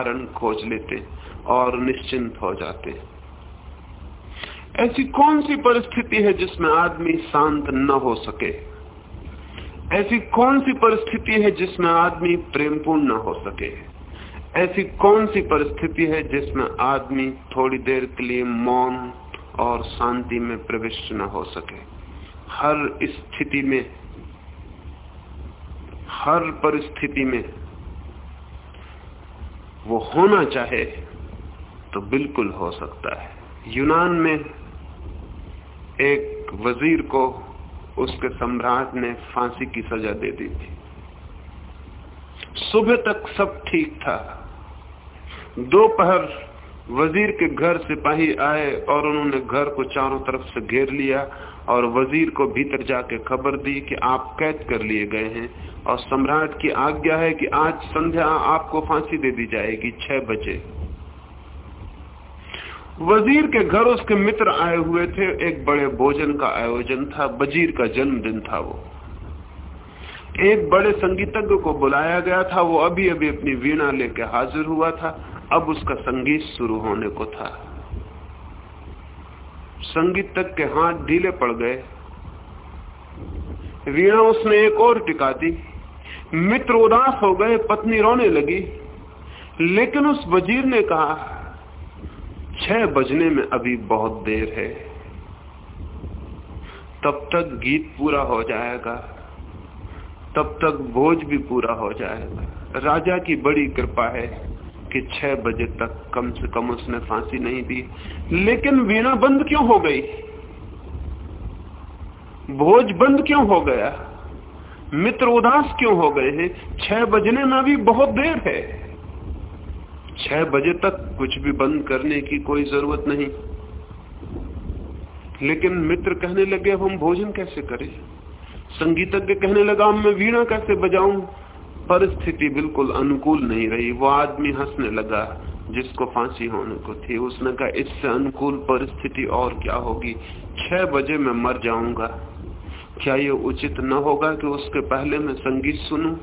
कारण खोज लेते और निश्चिंत हो जाते। ऐसी कौन सी परिस्थिति है जिसमें आदमी शांत न हो सके? ऐसी कौन सी परिस्थिति है जिसमें आदमी प्रेमपूर्ण न हो सके? ऐसी कौन सी परिस्थिति है जिसमें आदमी थोड़ी देर के लिए मौन और शांति में प्रविष्ट न हो सके? हर स्थिति में, हर परिस्थिति में वो होना चाहे तो बिल्कुल हो सकता है। यूनान में एक वज़ीर को उसके सम्राट ने फांसी की सजा दे दी थी। सुबह तक सब ठीक था। दोपहर वज़ीर के घर सिपाही आए और उन्होंने घर को चारों तरफ़ से घेर लिया और वज़ीर को भीतर जाके खबर दी कि आप कैद कर लिए गए हैं। और सम्राट की आज्ञा है कि आज संध्या आपको फांसी दे दी जाएगी छह बजे। वज़ीर के घर उसके मित्र आए हुए थे। एक बड़े भोजन का आयोजन था। वज़ीर का जन्मदिन था वो। एक बड़े संगीतज्ञ को बुलाया गया था। वो अभी अभी अपनी वीणा लेके हाजिर हुआ था। अब उसका संगीत शुरू होने को था। संगीत तक के हाथ ढीले पड़ गए। वीणा उसने एक और टिका दी। मित्र उदास हो गए, पत्नी रोने लगी। लेकिन उस वज़ीर ने कहा, छह बजने में अभी बहुत देर है। तब तक गीत पूरा हो जाएगा। तब तक भोज भी पूरा हो जाएगा। राजा की बड़ी कृपा है। कि छह बजे तक कम से कम उसने फांसी नहीं दी। लेकिन वीणा बंद क्यों हो गई? भोज बंद क्यों हो गया? मित्र उदास क्यों हो गए हैं? छह बजने में भी बहुत देर है। छह बजे तक कुछ भी बंद करने की कोई ज़रूरत नहीं। लेकिन मित्र कहने लगे, हम भोजन कैसे करें? संगीतज्ञ कहने लगा, मैं वीणा कैसे बजाऊं? परिस्थिति बिल्कुल अनुकूल नहीं रही। वो आदमी हंसने लगा, जिसको फांसी होने को थी। उसने कहा, इससे अनुकूल परिस्थिति और क्या होगी? छह बजे मैं मर जाऊँगा। क्या ये उचित न होगा कि उसके पहले मैं संगीत सुनूं?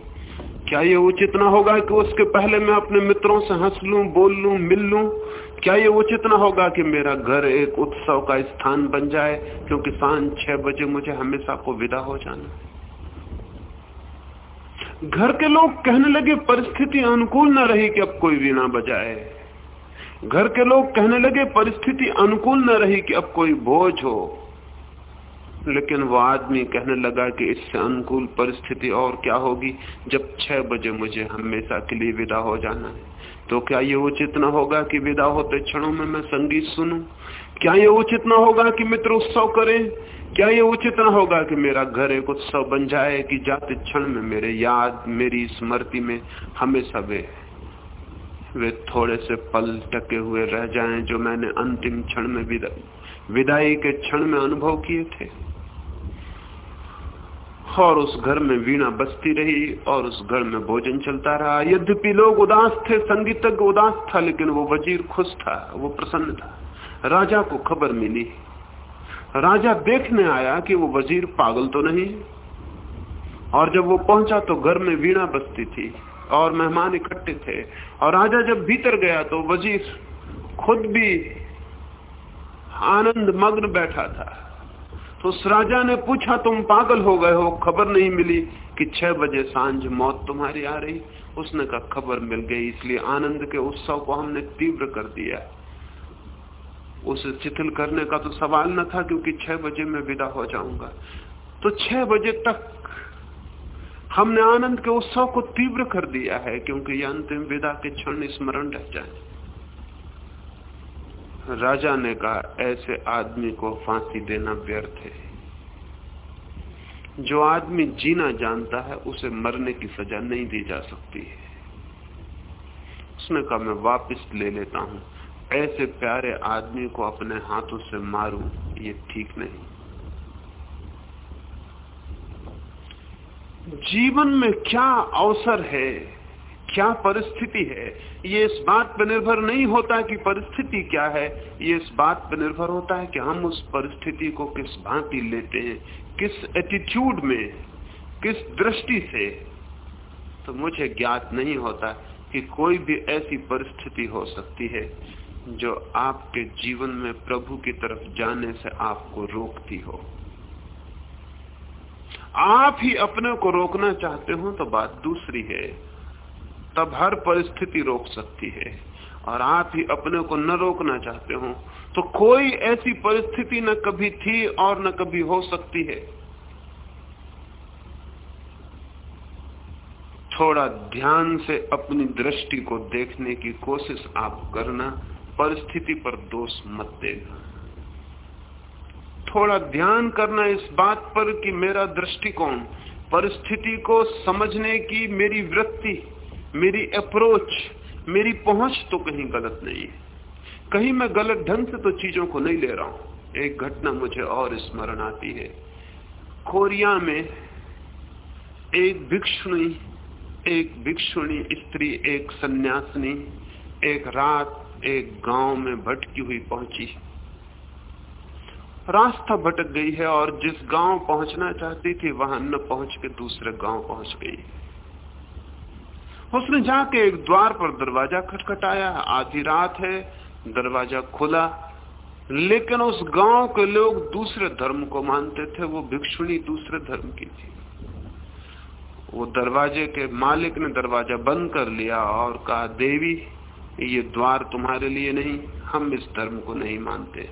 क्या ये उचित न होगा कि उसके पहले मैं अपने मित्रों से हंस लू, बोल लू, मिल लू? क्या ये उचित न होगा कि मेरा घर एक उत्सव का स्थान बन जाए? क्योंकि साँझ छह बजे मुझे हमेशा को विदा हो जाना। घर के लोग कहने लगे, परिस्थिति अनुकूल न रही कि अब कोई वीणा बजाए? घर के लोग कहने लगे, परिस्थिति अनुकूल न रही कि अब कोई भोज हो? लेकिन वो आदमी कहने लगा कि इससे अनुकूल परिस्थिति और क्या होगी? जब छह बजे मुझे हमेशा के लिए विदा हो जाना है। तो क्या ये उचित न होगा कि विदा होते क्षणों में मैं संगीत सुनूं? क्या ये उचित न होगा कि मित्र उत्सव करें? क्या ये उचित न होगा कि मेरा घर एक उत्सव बन जाए कि जाते क्षण में मेरे याद, मेरी स्मृति में हमेशा वे वे थोड़े से पल टके हुए रह जाएँ जो मैंने अंतिम क्षण में विदाई के क्षण में अनुभव किए थे। और उस घर में वीणा बजती रही और उस घर में भोजन चलता रहा। यद्यपि लोग उदास थे, संगीतज्ञ उदास था, लेकिन वो वज़ीर खुश था, वो प्रसन्न था। राजा को खबर मिली। राजा देखने आया कि वो वज़ीर पागल तो नहीं, और जब वो पहुँचा तो घर में वीणा बजती थी और मेहमान इकट्ठे थे। और राजा जब भीतर गया तो वज़ीर खुद भी आनंद मग्न बैठा था। तो उस राजा ने पूछा, तुम पागल हो गए हो, खबर नहीं मिली कि छह बजे साँझ मौत तुम्हारी आ रही? उसने कहा, खबर मिल गई, इसलिए आनंद के उत्सव को हमने तीव्र कर दिया उसे शिथिल करने का तो सवाल न था, क्योंकि छह बजे मैं विदा हो जाऊँगा। तो छह बजे तक हमने आनंद के उत्सव को तीव्र कर दिया है, क्योंकि यह अंतिम विदा के क्षण स्मरण रह जाए। राजा ने कहा, ऐसे आदमी को फांसी देना व्यर्थ है। जो आदमी जीना जानता है, उसे मरने की सजा नहीं दी जा सकती है। उसने कहा, मैं वापस ले लेता हूँ। ऐसे प्यारे आदमी को अपने हाथों से मारूं, ये ठीक नहीं। जीवन में क्या अवसर है, क्या परिस्थिति है, ये इस बात पर निर्भर नहीं होता कि परिस्थिति क्या है, ये इस बात पर निर्भर होता है कि हम उस परिस्थिति को किस भांति लेते हैं, किस एटीट्यूड में, किस दृष्टि से। तो मुझे ज्ञात नहीं होता कि कोई भी ऐसी परिस्थिति हो सकती है जो आपके जीवन में प्रभु की तरफ़ जाने से आपको रोकती हो। आप ही अपने को रोकना चाहते हो तो बात दूसरी है। तब हर परिस्थिति रोक सकती है। और आप ही अपने को न रोकना चाहते हो तो कोई ऐसी परिस्थिति न कभी थी और न कभी हो सकती है। थोड़ा ध्यान से अपनी दृष्टि को देखने की कोशिश आप करना परिस्थिति पर दोष मत देगा थोड़ा ध्यान करना इस बात पर कि मेरा दृष्टिकोण, परिस्थिति को समझने की मेरी वृत्ति, मेरी अप्रोच मेरी पहुँच तो कहीं गलत नहीं है। कहीं मैं गलत ढंग से तो चीज़ों को नहीं ले रहा हूँ। एक घटना मुझे और स्मरण आती है। कोरिया में एक भिक्षुणी एक भिक्षुणी स्त्री, एक सन्यासिनी, एक रात एक गाँव में भटकी हुई पहुँची। रास्ता भटक गई है और जिस गाँव पहुँचना चाहती थी, वहाँ न पहुँच के दूसरे गाँव पहुँच गई। उसने जाके एक द्वार पर दरवाज़ा खटखटाया। आधी रात है, दरवाज़ा खुला, लेकिन उस गाँव के लोग दूसरे धर्म को मानते थे, वो भिक्षुणी दूसरे धर्म की थी। वो दरवाजे के मालिक ने दरवाज़ा बंद कर लिया और कहा, देवी ये द्वार तुम्हारे लिए नहीं, हम इस धर्म को नहीं मानते।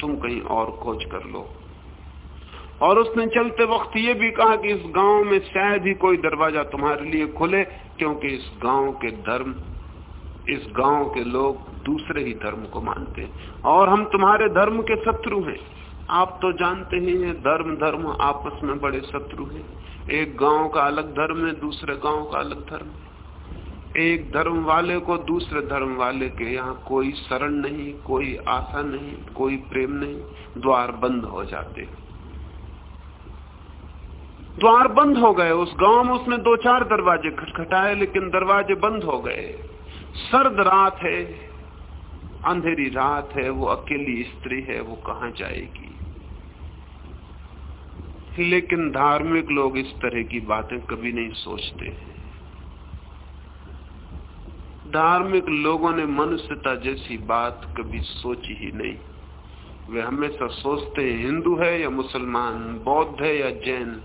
तुम कहीं और खोज कर लो। और उसने चलते वक्त ये भी कहा कि इस गाँव में शायद ही कोई दरवाज़ा तुम्हारे लिए खुले, क्योंकि इस गाँव के धर्म, इस गाँव के लोग दूसरे ही धर्म को मानते हैं। और हम तुम्हारे धर्म के शत्रु हैं। आप तो जानते ही हैं, धर्म धर्म आपस में बड़े शत्रु हैं। एक गाँव का अलग धर्म है, दूसरे गाँव का अलग धर्म एक धर्म वाले को दूसरे धर्म वाले के यहाँ कोई शरण नहीं, कोई आशा नहीं, कोई प्रेम नहीं, द्वार बंद हो जाते द्वार बंद हो गए, उस गाँव में उसने दो चार दरवाजे खटखटाए, लेकिन दरवाजे बंद हो गए। सर्द रात है, अंधेरी रात है, वो अकेली स्त्री है, वो कहा जाएगी? लेकिन धार्मिक लोग इस तरह की बातें कभी नहीं सोचते धार्मिक लोगों ने मनुष्यता जैसी बात कभी सोची ही नहीं। वे हमेशा सोचते हैं, हिंदू है या मुसलमान, बौद्ध है या जैन।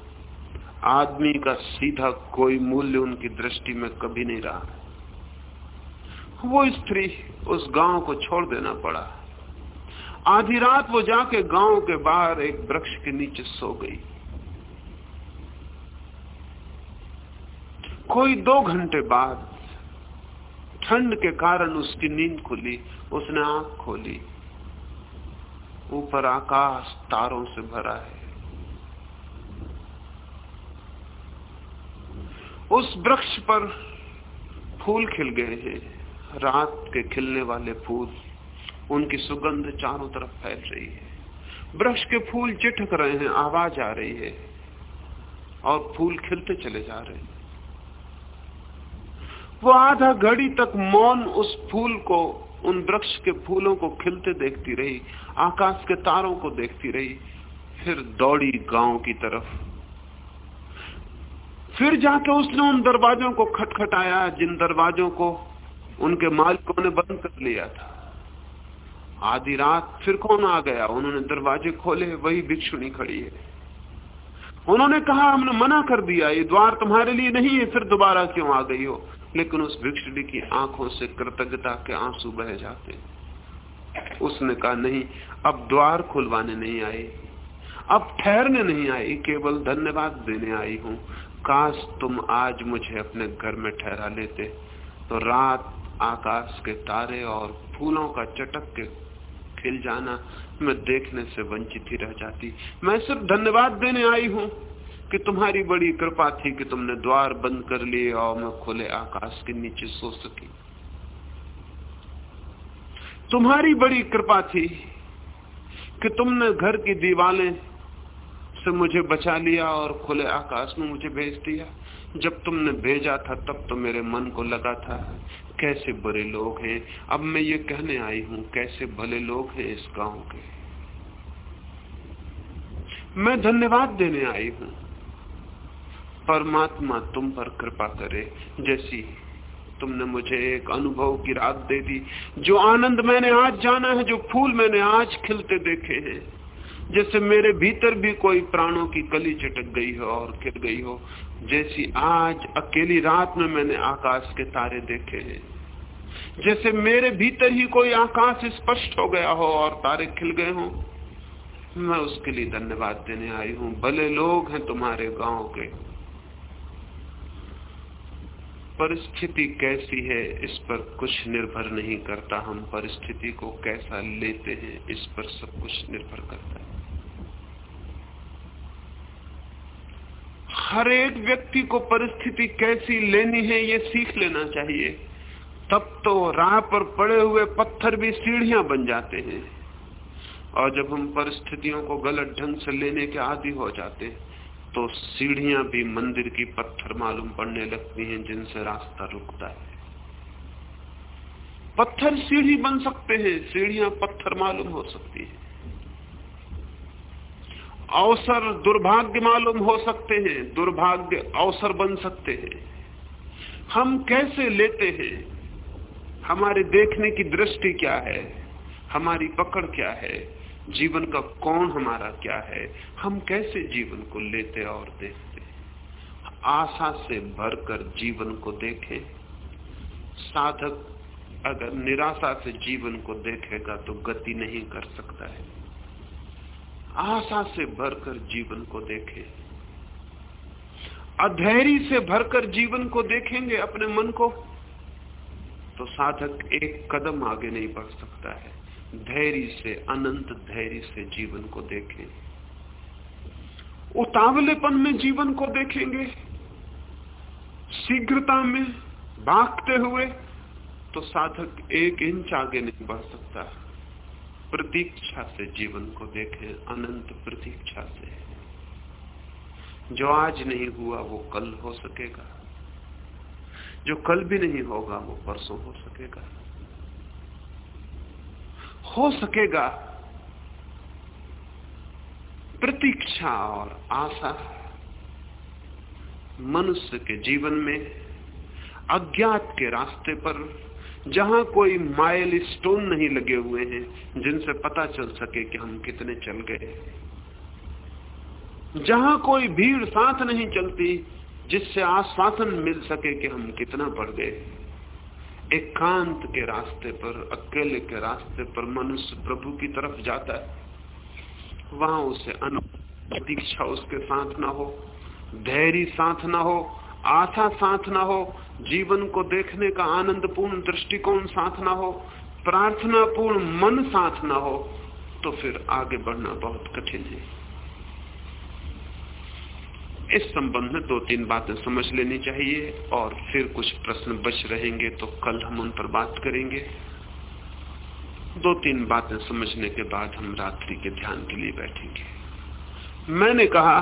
आदमी का सीधा कोई मूल्य उनकी दृष्टि में कभी नहीं रहा। वो स्त्री उस गाँव को छोड़ देना पड़ा। आधी रात वो जाके गाँव के बाहर एक वृक्ष के नीचे सो गई। कोई दो घंटे बाद ठंड के कारण उसकी नींद खुली, उसने आँख खोली। ऊपर आकाश तारों से भरा है। उस वृक्ष पर फूल खिल गए हैं। रात के खिलने वाले फूल, उनकी सुगंध चारों तरफ़ फैल रही है। वृक्ष के फूल चिटक रहे हैं, आवाज़ आ रही है और फूल खिलते चले जा रहे हैं। वो आधा घड़ी तक मौन उस फूल को, उन वृक्ष के फूलों को खिलते देखती रही, आकाश के तारों को देखती रही, फिर दौड़ी गाँव की तरफ़। फिर जाके उसने उन दरवाजों को खटखटाया, जिन दरवाजों को उनके मालिकों ने बंद कर लिया था। आधी रात फिर कौन आ गया? उन्होंने दरवाजे खोले, वही भिक्षुणी खड़ी है। उन्होंने कहा, हमने मना कर दिया, ये द्वार तुम्हारे लिए नहीं है, फिर दोबारा क्यों आ गई हो? लेकिन उस भिक्षुड़ी की आँखों से कृतज्ञता के आँसू बह जाते। उसने कहा, नहीं, अब द्वार खुलवाने नहीं आई। अब ठहरने नहीं आई, केवल धन्यवाद देने आई हूँ। काश तुम आज मुझे अपने घर में ठहरा लेते। तो रात आकाश के तारे और फूलों का चटक के खिल जाना, मैं देखने से वंचित ही रह जाती। मैं सिर्फ़ धन्यवाद देने आई हूँ। कि तुम्हारी बड़ी कृपा थी कि तुमने द्वार बंद कर लिए और मैं खुले आकाश के नीचे सो सकी। तुम्हारी बड़ी कृपा थी कि तुमने घर की दीवालें से मुझे बचा लिया और खुले आकाश में मुझे भेज दिया। जब तुमने भेजा था, तब तो मेरे मन को लगा था, कैसे बुरे लोग हैं। अब मैं ये कहने आई हूँ, कैसे भले लोग हैं इस गाँव के। मैं धन्यवाद देने आई हूँ। परमात्मा तुम पर कृपा करे। जैसी तुमने मुझे एक अनुभव की रात दे दी, जो आनंद मैंने आज जाना है, जो फूल मैंने आज खिलते देखे हैं। जैसे मेरे भीतर भी कोई प्राणों की कली चटक गई हो और खिल गई हो, जैसी आज अकेली रात में मैंने आकाश के तारे देखे हैं। जैसे मेरे भीतर ही कोई आकाश स्पष्ट हो गया हो और तारे खिल गए हों, मैं उसके लिए धन्यवाद देने आई हूँ। भले लोग हैं तुम्हारे गाँव के परिस्थिति कैसी है, इस पर कुछ निर्भर नहीं करता हम। परिस्थिति को कैसा लेते हैं, इस पर सब कुछ निर्भर करता है। हर एक व्यक्ति को परिस्थिति कैसी लेनी है, ये सीख लेना चाहिए। तब तो राह पर पड़े हुए पत्थर भी सीढ़ियाँ बन जाते हैं। और जब हम परिस्थितियों को गलत ढंग से लेने के आदि हो जाते हैं तो सीढ़ियाँ भी मंदिर की पत्थर मालूम पड़ने लगती हैं जिनसे रास्ता रुकता है। पत्थर सीढ़ी बन सकते हैं, सीढ़ियाँ पत्थर मालूम हो सकती है। अवसर दुर्भाग्य मालूम हो सकते हैं, दुर्भाग्य अवसर बन सकते हैं। हम कैसे लेते हैं? हमारे देखने की दृष्टि क्या है? हमारी पकड़ क्या है? जीवन का कौन हमारा क्या है? हम कैसे जीवन को लेते और देखते? आशा से भरकर जीवन को देखें। साधक अगर निराशा से जीवन को देखेगा तो गति नहीं कर सकता है। आशा से भरकर जीवन को देखे। अधैर्य से भरकर जीवन को देखेंगे अपने मन को तो साधक एक कदम आगे नहीं बढ़ सकता है। धैर्य से, अनंत धैर्य से जीवन को देखें। उतावलेपन में जीवन को देखेंगे। शीघ्रता में भागते हुए तो साधक एक इंच आगे नहीं बढ़ सकता। प्रतीक्षा से जीवन को देखें, अनंत प्रतीक्षा से। जो आज नहीं हुआ, वो कल हो सकेगा। जो कल भी नहीं होगा, वो परसों हो सकेगा। हो सकेगा। प्रतीक्षा और आशा मनुष्य के जीवन में, अज्ञात के रास्ते पर, जहाँ कोई माइल स्टोन नहीं लगे हुए हैं, जिनसे पता चल सके कि हम कितने चल गए। जहाँ कोई भीड़ साथ नहीं चलती, जिससे आश्वासन मिल सके कि हम कितना बढ़ गए। एकांत के रास्ते पर, अकेले के रास्ते पर मनुष्य प्रभु की तरफ़ जाता है। वहाँ उसे प्रतीक्षा उसके साथ ना हो, धैर्य साथ ना हो, आशा साथ ना हो, जीवन को देखने का आनंदपूर्ण दृष्टिकोण साथ ना हो प्रार्थना पूर्ण मन साथ ना हो तो फिर आगे बढ़ना बहुत कठिन है। इस संबंध में दो तीन बातें समझ लेनी चाहिए और फिर कुछ प्रश्न बच रहेंगे तो कल हम उन पर बात करेंगे। दो तीन बातें समझने के बाद हम रात्रि के ध्यान के लिए बैठेंगे। मैंने कहा,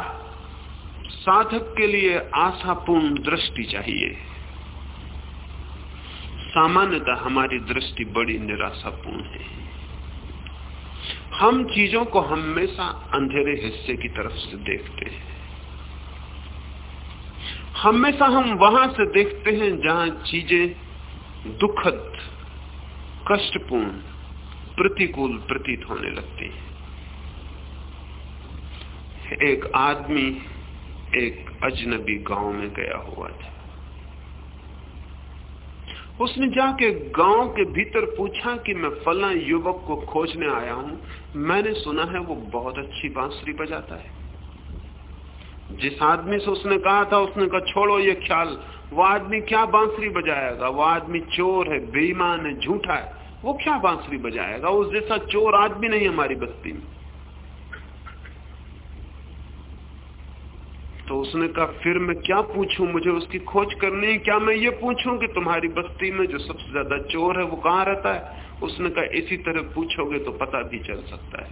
साधक के लिए आशापूर्ण दृष्टि चाहिए। सामान्यतः हमारी दृष्टि बड़ी निराशापूर्ण है। हम चीज़ों को हमेशा अंधेरे हिस्से की तरफ़ से देखते हैं। हमेशा हम वहाँ से देखते हैं जहाँ चीज़ें दुखद, कष्टपूर्ण, प्रतिकूल प्रतीत होने लगती है। एक आदमी एक अजनबी गाँव में गया हुआ था। उसने जाके गाँव के भीतर पूछा कि मैं फला युवक को खोजने आया हूँ। मैंने सुना है वो बहुत अच्छी बांसुरी बजाता है। जिस आदमी से उसने कहा था, उसने कहा, छोड़ो ये ख्याल। वो आदमी क्या बांसुरी बजाएगा? वो आदमी चोर है, बेईमान है, झूठा है। वो क्या बांसुरी बजाएगा? उस जैसा चोर आदमी नहीं हमारी बस्ती में। तो उसने कहा, फिर मैं क्या पूछूँ? मुझे उसकी खोज करनी है। क्या मैं ये पूछूँ कि तुम्हारी बस्ती में जो सबसे ज़्यादा चोर है, वो कहाँ रहता है? उसने कहा, इसी तरह पूछोगे तो पता भी चल सकता है।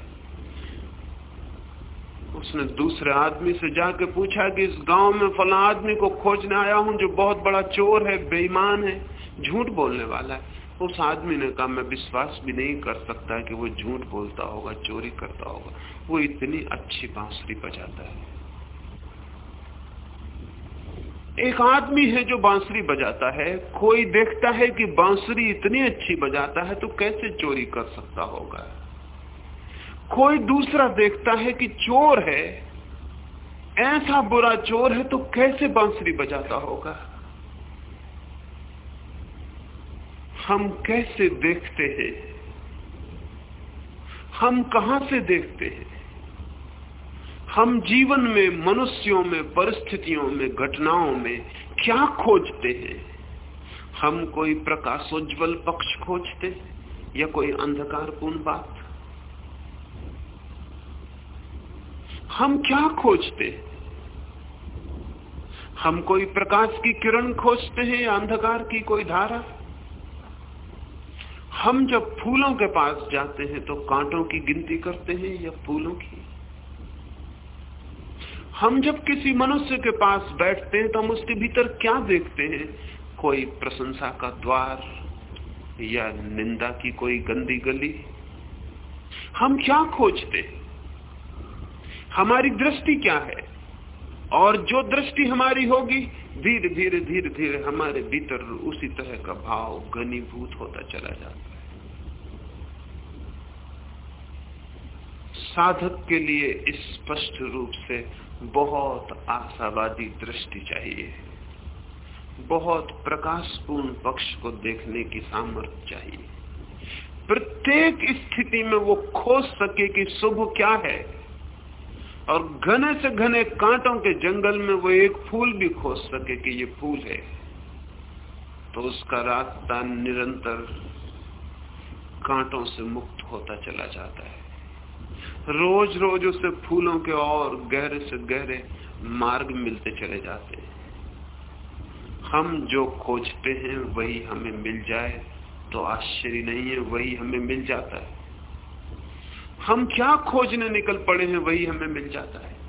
उसने दूसरे आदमी से जाके पूछा कि इस गाँव में फला आदमी को खोजने आया हूँ जो बहुत बड़ा चोर है, बेईमान है, झूठ बोलने वाला है। उस आदमी ने कहा, मैं विश्वास भी नहीं कर सकता कि वो झूठ बोलता होगा, चोरी करता होगा। वो इतनी अच्छी बांसुरी बजाता है। एक आदमी है जो बांसुरी बजाता है, कोई देखता है कि बांसुरी इतनी अच्छी बजाता है तो कैसे चोरी कर सकता होगा? कोई दूसरा देखता है कि चोर है, ऐसा बुरा चोर है तो कैसे बांसुरी बजाता होगा? हम कैसे देखते हैं? हम कहाँ से देखते हैं? हम जीवन में, मनुष्यों में, परिस्थितियों में, घटनाओं में क्या खोजते हैं? हम कोई प्रकाशोज्वल पक्ष खोजते हैं या कोई अंधकारपूर्ण बात? हम क्या खोजते? हम कोई प्रकाश की किरण खोजते हैं या अंधकार की कोई धारा? हम जब फूलों के पास जाते हैं तो कांटों की गिनती करते हैं या फूलों की? हम जब किसी मनुष्य के पास बैठते हैं तो हम उसके भीतर क्या देखते हैं? कोई प्रशंसा का द्वार या निंदा की कोई गंदी गली? हम क्या खोजते? हमारी दृष्टि क्या है? और जो दृष्टि हमारी होगी, धीरे धीरे धीरे धीरे हमारे भीतर उसी तरह का भाव घनीभूत होता चला जाता है। साधक के लिए स्पष्ट रूप से बहुत आशावादी दृष्टि चाहिए। बहुत प्रकाशपूर्ण पक्ष को देखने की सामर्थ्य चाहिए। प्रत्येक स्थिति में वो खोज सके कि शुभ क्या है। और घने से घने कांटों के जंगल में वो एक फूल भी खोज सके कि ये फूल है। तो उसका रास्ता निरंतर कांटों से मुक्त होता चला जाता है। रोज रोज उसे फूलों के और गहरे से गहरे मार्ग मिलते चले जाते हैं। हम जो खोजते हैं, वही हमें मिल जाए तो आश्चर्य नहीं है, वही हमें मिल जाता है। हम क्या खोजने निकल पड़े हैं, वही हमें मिल जाता है।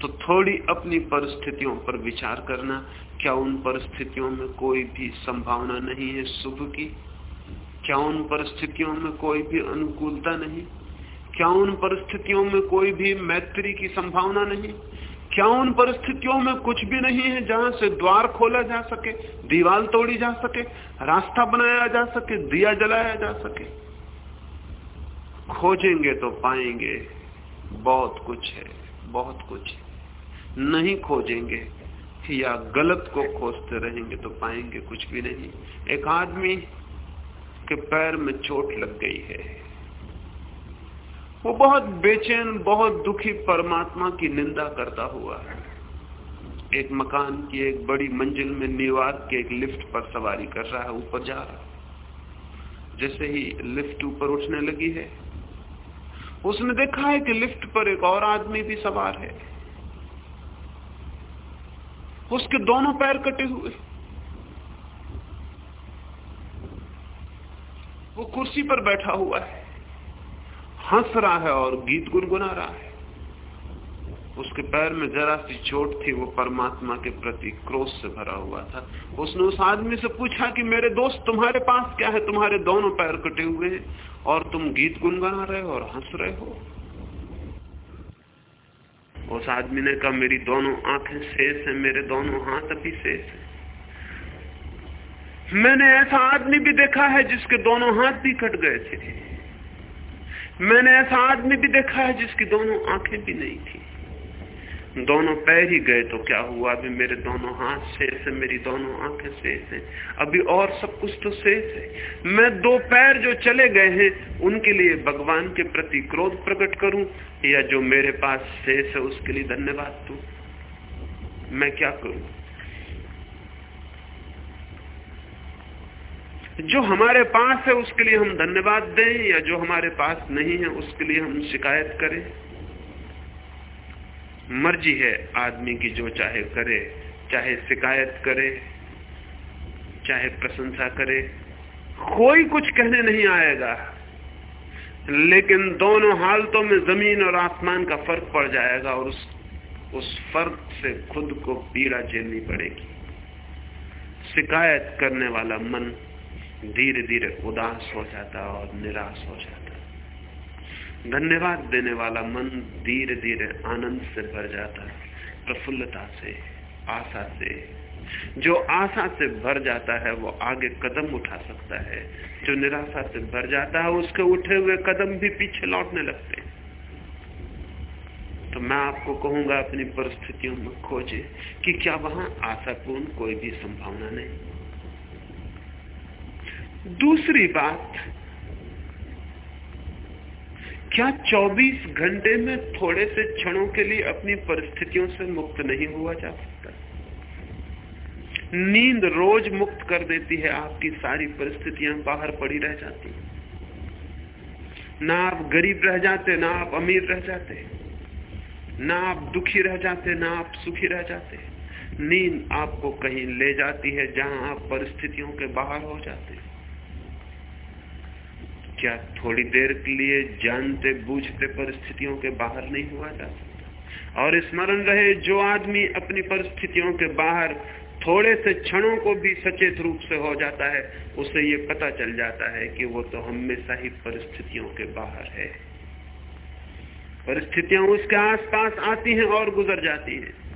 तो थोड़ी अपनी परिस्थितियों पर विचार करना, क्या उन परिस्थितियों में कोई भी संभावना नहीं है शुभ की? क्या उन परिस्थितियों में कोई भी अनुकूलता नहीं? क्या उन परिस्थितियों में कोई भी मैत्री की संभावना नहीं? क्या उन परिस्थितियों में कुछ भी नहीं है जहाँ से द्वार खोला जा सके, दीवार तोड़ी जा सके, रास्ता बनाया जा सके, दिया जलाया जा सके? खोजेंगे तो पाएँगे। बहुत कुछ है, बहुत कुछ है। नहीं खोजेंगे या गलत को खोजते रहेंगे तो पाएँगे कुछ भी नहीं। एक आदमी के पैर में चोट लग गई है। वो बहुत बेचैन, बहुत दुखी परमात्मा की निंदा करता हुआ है। एक मकान की एक बड़ी मंजिल में न्यूयॉर्क के एक लिफ्ट पर सवारी कर रहा है, ऊपर जा रहा जैसे ही लिफ्ट ऊपर उठने लगी है उसने देखा है कि लिफ्ट पर एक और आदमी भी सवार है। उसके दोनों पैर कटे हुए। वो कुर्सी पर बैठा हुआ है। हंस रहा है और गीत गुनगुना रहा है। उसके पैर में जरा सी चोट थी, वो परमात्मा के प्रति क्रोध से भरा हुआ था। उसने उस आदमी से पूछा कि मेरे दोस्त तुम्हारे पास क्या है? तुम्हारे दोनों पैर कटे हुए हैं और तुम गीत गुनगुना रहे हो और हंस रहे हो। उस आदमी ने कहा, मेरी दोनों आँखें शेष है, मेरे दोनों हाथ अभी शेष है। मैंने ऐसा आदमी भी देखा है जिसके दोनों हाथ भी कट गए थे। मैंने ऐसा आदमी भी देखा है जिसकी दोनों आँखें भी नहीं थी। दोनों पैर ही गए तो क्या हुआ? अभी मेरे दोनों हाथ शेष है, मेरी दोनों आँखें शेष है। अभी और सब कुछ तो शेष है। मैं दो पैर जो चले गए हैं, उनके लिए भगवान के प्रति क्रोध प्रकट करूँ, या जो मेरे पास शेष है, उसके लिए धन्यवाद दू? मैं क्या करूँ? जो हमारे पास है, उसके लिए हम धन्यवाद दें, या जो हमारे पास नहीं है, उसके लिए हम शिकायत करें? मर्ज़ी है आदमी की जो चाहे करे, चाहे शिकायत करे, चाहे प्रशंसा करे, कोई कुछ कहने नहीं आएगा। लेकिन दोनों हालतों में ज़मीन और आसमान का फ़र्क पड़ जाएगा और उस उस फ़र्क से खुद को पीड़ा झेलनी पड़ेगी। शिकायत करने वाला मन धीरे धीरे उदास हो जाता और निराश हो जाता। धन्यवाद देने वाला मन धीरे धीरे आनंद से भर जाता है, प्रफुल्लता से, आशा से। जो आशा से भर जाता है, वो आगे कदम उठा सकता है। जो निराशा से भर जाता है, उसके उठे हुए कदम भी पीछे लौटने लगते हैं। तो मैं आपको कहूँगा, अपनी परिस्थितियों में खोजे कि क्या वहाँ आशापूर्ण कोई भी संभावना नहीं। दूसरी बात क्या 24 घंटे में थोड़े से क्षणों के लिए अपनी परिस्थितियों से मुक्त नहीं हुआ जा सकता? नींद रोज मुक्त कर देती है, आपकी सारी परिस्थितियाँ बाहर पड़ी रह जाती ना आप गरीब रह जाते, ना आप अमीर रह जाते, ना आप दुखी रह जाते, ना आप सुखी रह जाते। नींद आपको कहीं ले जाती है, जहाँ आप परिस्थितियों के बाहर हो जाते क्या थोड़ी देर के लिए जानते बूझते परिस्थितियों के बाहर नहीं हुआ जा सकता और स्मरण रहे, जो आदमी अपनी परिस्थितियों के बाहर थोड़े से क्षणों को भी सचेत रूप से हो जाता है, उसे ये पता चल जाता है कि वो तो हमेशा ही परिस्थितियों के बाहर है। परिस्थितियाँ उसके आसपास आती हैं और गुजर जाती हैं।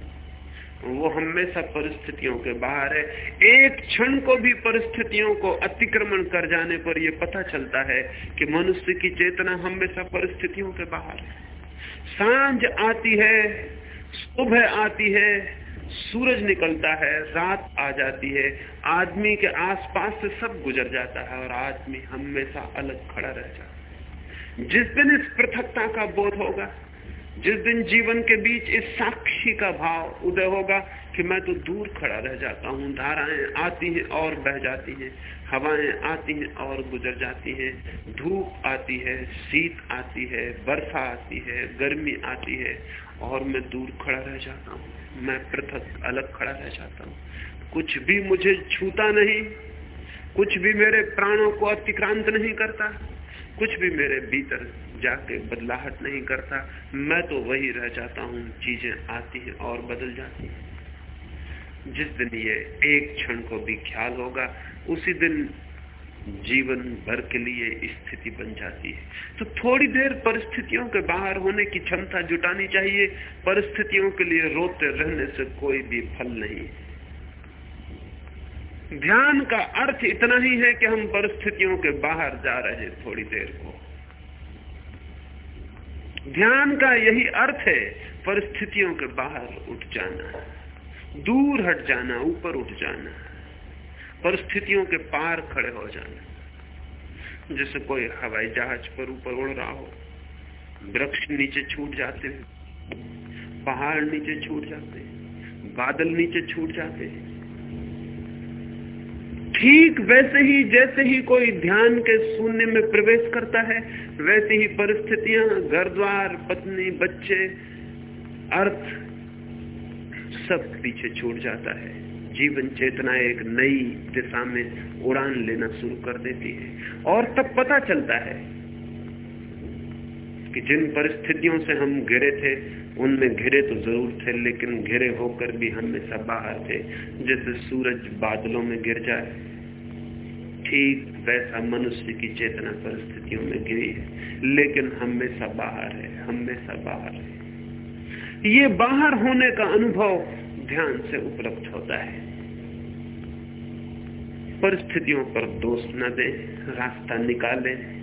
वो हमेशा परिस्थितियों के बाहर है। एक क्षण को भी परिस्थितियों को अतिक्रमण कर जाने पर यह पता चलता है कि मनुष्य की चेतना हमेशा परिस्थितियों के बाहर है। साँझ आती है, सुबह आती है, सूरज निकलता है, रात आ जाती है। आदमी के आसपास से सब गुजर जाता है और आदमी हमेशा अलग खड़ा रह जाता है। जिस दिन इस पृथकता का बोध होगा जिस दिन जीवन के बीच इस साक्षी का भाव उदय होगा कि मैं तो दूर खड़ा रह जाता हूँ, धाराएँ आती हैं और बह जाती हैं, हवाएँ आती हैं और गुजर जाती हैं, धूप आती है, शीत आती है, बर्फा आती है, गर्मी आती है और मैं दूर खड़ा रह जाता हूँ, मैं पृथक अलग खड़ा रह जाता हूँ। कुछ भी मुझे छूता नहीं, कुछ भी मेरे प्राणों को अतिक्रांत नहीं करता कुछ भी मेरे भीतर जाके बदलाहट नहीं करता, मैं तो वही रह जाता हूँ, चीज़ें आती हैं और बदल जाती हैं। जिस दिन ये एक क्षण को भी ख्याल होगा, उसी दिन जीवन भर के लिए स्थिति बन जाती है। तो थोड़ी देर परिस्थितियों के बाहर होने की क्षमता जुटानी चाहिए, परिस्थितियों के लिए रोते रहने से कोई भी फल नहीं ध्यान का अर्थ इतना ही है कि हम परिस्थितियों के बाहर जा रहे हैं थोड़ी देर को। ध्यान का यही अर्थ है परिस्थितियों के बाहर उठ जाना, दूर हट जाना, ऊपर उठ जाना, परिस्थितियों के पार खड़े हो जाना। जैसे कोई हवाई जहाज़ पर ऊपर उड़ रहा हो, वृक्ष नीचे छूट जाते हैं, पहाड़ नीचे छूट जाते हैं, बादल नीचे छूट जाते हैं ठीक वैसे ही, जैसे ही कोई ध्यान के शून्य में प्रवेश करता है, वैसे ही परिस्थितियाँ घर द्वार पत्नी, बच्चे, अर्थ सब पीछे छूट जाता है। जीवन चेतना एक नई दिशा में उड़ान लेना शुरू कर देती है। और तब पता चलता है कि जिन परिस्थितियों से हम घिरे थे, उनमें घिरे तो ज़रूर थे, लेकिन घिरे होकर भी हमेशा बाहर थे, जैसे सूरज बादलों में गिर जाए। ठीक वैसा मनुष्य की चेतना परिस्थितियों में गिरी है, लेकिन हमेशा बाहर है, हमेशा बाहर है। ये बाहर होने का अनुभव ध्यान से उपलब्ध होता है। परिस्थितियों पर दोष न दे, रास्ता निकाले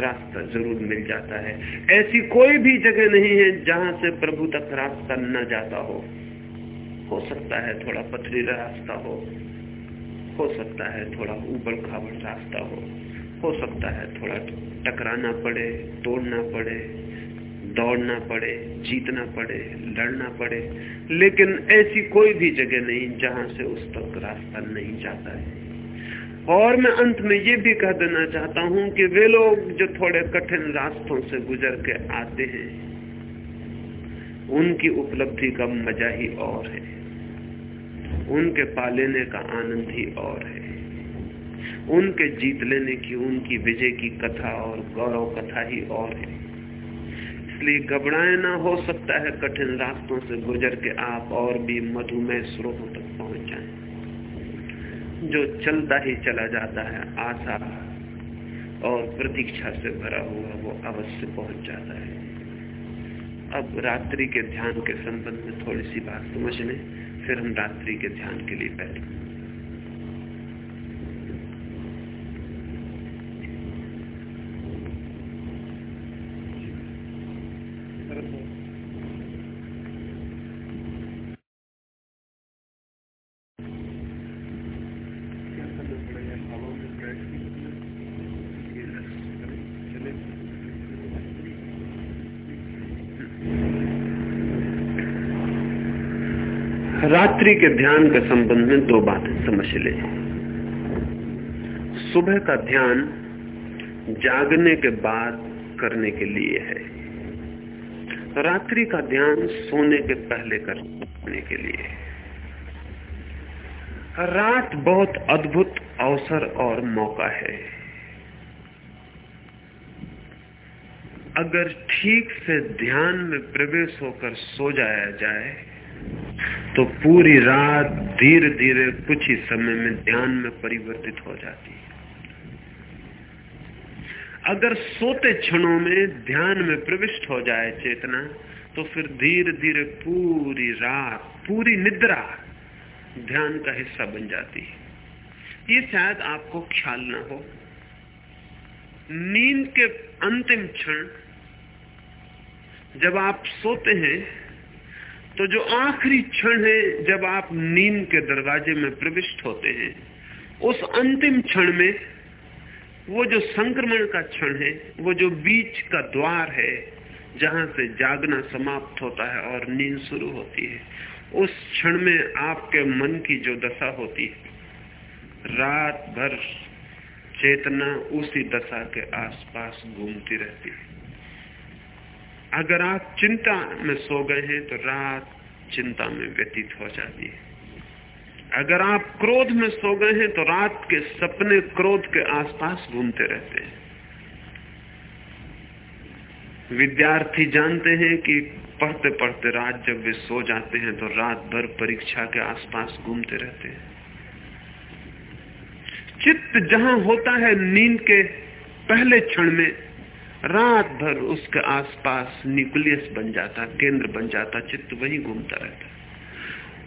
रास्ता ज़रूर मिल जाता है। ऐसी कोई भी जगह नहीं है जहाँ से प्रभु तक रास्ता न जाता हो। हो सकता है थोड़ा पथरीला रास्ता हो। हो सकता है थोड़ा उबड़ खाबड़ रास्ता हो। हो सकता है थोड़ा टकराना पड़े, तोड़ना पड़े, दौड़ना पड़े, जीतना पड़े, लड़ना पड़े। लेकिन ऐसी कोई भी जगह नहीं जहाँ से उस तक रास्ता नहीं जाता है। और मैं अंत में ये भी कह देना चाहता हूँ कि वे लोग जो थोड़े कठिन रास्तों से गुजर के आते हैं, उनकी उपलब्धि का मज़ा ही और है। उनके पा लेने का आनंद ही और है। उनके जीत लेने की, उनकी विजय की कथा और गौरव कथा ही और है। इसलिए घबराए ना, हो सकता है कठिन रास्तों से गुजर के आप और भी मधुमेह स्रोतों तक पहुँच जाए। जो चलता ही चला जाता है, आशा और प्रतीक्षा से भरा हुआ वो अवश्य पहुँच जाता है। अब रात्रि के ध्यान के संबंध में थोड़ी सी बात समझ लें, फिर हम रात्रि के ध्यान के लिए बैठे। रात्रि के ध्यान के संबंध में दो बातें समझ ले। सुबह का ध्यान जागने के बाद करने के लिए है। रात्रि का ध्यान सोने के पहले करने के लिए रात बहुत अद्भुत अवसर और मौका है। अगर ठीक से ध्यान में प्रवेश होकर सो जाया जाए तो पूरी रात धीरे धीरे कुछ ही समय में ध्यान में परिवर्तित हो जाती है। अगर सोते क्षणों में ध्यान में प्रविष्ट हो जाए चेतना तो फिर धीरे धीरे पूरी रात, पूरी निद्रा ध्यान का हिस्सा बन जाती है। ये शायद आपको ख्याल ना हो। नींद के अंतिम क्षण जब आप सोते हैं तो जो आखिरी क्षण है जब आप नींद के दरवाजे में प्रविष्ट होते हैं, उस अंतिम क्षण में वो जो संक्रमण का क्षण है, वो जो बीच का द्वार है, जहाँ से जागना समाप्त होता है और नींद शुरू होती है, उस क्षण में आपके मन की जो दशा होती है, रात भर चेतना उसी दशा के आसपास घूमती रहती है। अगर आप चिंता में सो गए हैं तो रात चिंता में व्यतीत हो जाती है। अगर आप क्रोध में सो गए हैं तो रात के सपने क्रोध के आसपास घूमते रहते हैं। विद्यार्थी जानते हैं कि पढ़ते पढ़ते रात जब वे सो जाते हैं तो रात भर परीक्षा के आसपास घूमते रहते हैं। चित्त जहाँ होता है, नींद के पहले क्षण में रात भर उसके आसपास न्यूक्लियस बन जाता, केंद्र बन जाता, चित्त वही घूमता रहता।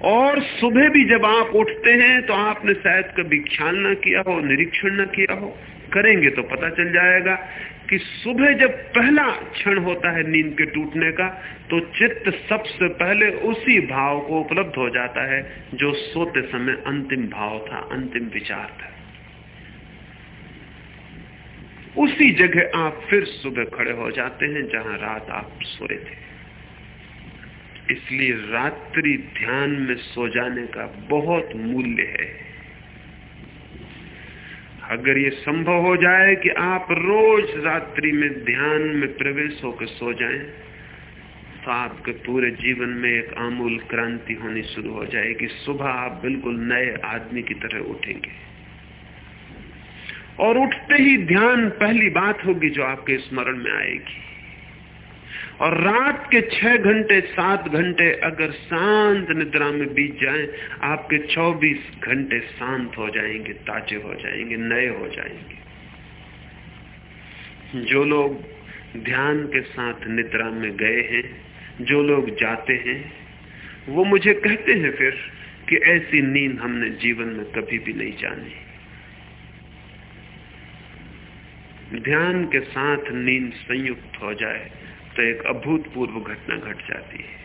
और सुबह भी जब आप उठते हैं तो आपने शायद कभी ख्याल ना किया हो, निरीक्षण ना किया हो, करेंगे तो पता चल जाएगा कि सुबह जब पहला क्षण होता है नींद के टूटने का तो चित्त सबसे पहले उसी भाव को उपलब्ध हो जाता है, जो सोते समय अंतिम भाव था, अंतिम विचार था। उसी जगह आप फिर सुबह खड़े हो जाते हैं जहाँ रात आप सोए थे। इसलिए रात्रि ध्यान में सो जाने का बहुत मूल्य है। अगर ये संभव हो जाए कि आप रोज रात्रि में ध्यान में प्रवेश होकर सो जाएँ, तो आपके पूरे जीवन में एक आमूल क्रांति होनी शुरू हो जाएगी। सुबह आप बिल्कुल नए आदमी की तरह उठेंगे। और उठते ही ध्यान पहली बात होगी जो आपके स्मरण में आएगी। और रात के छह घंटे सात घंटे अगर शांत निद्रा में बीत जाएँ, आपके 24 घंटे शांत हो जाएँगे ताजे हो जाएँगे नए हो जाएँगे। जो लोग ध्यान के साथ निद्रा में गए हैं जो लोग जाते हैं वो मुझे कहते हैं फिर कि ऐसी नींद हमने जीवन में कभी भी नहीं जानी। ध्यान के साथ नींद संयुक्त हो जाए तो एक अभूतपूर्व घटना घट जाती है।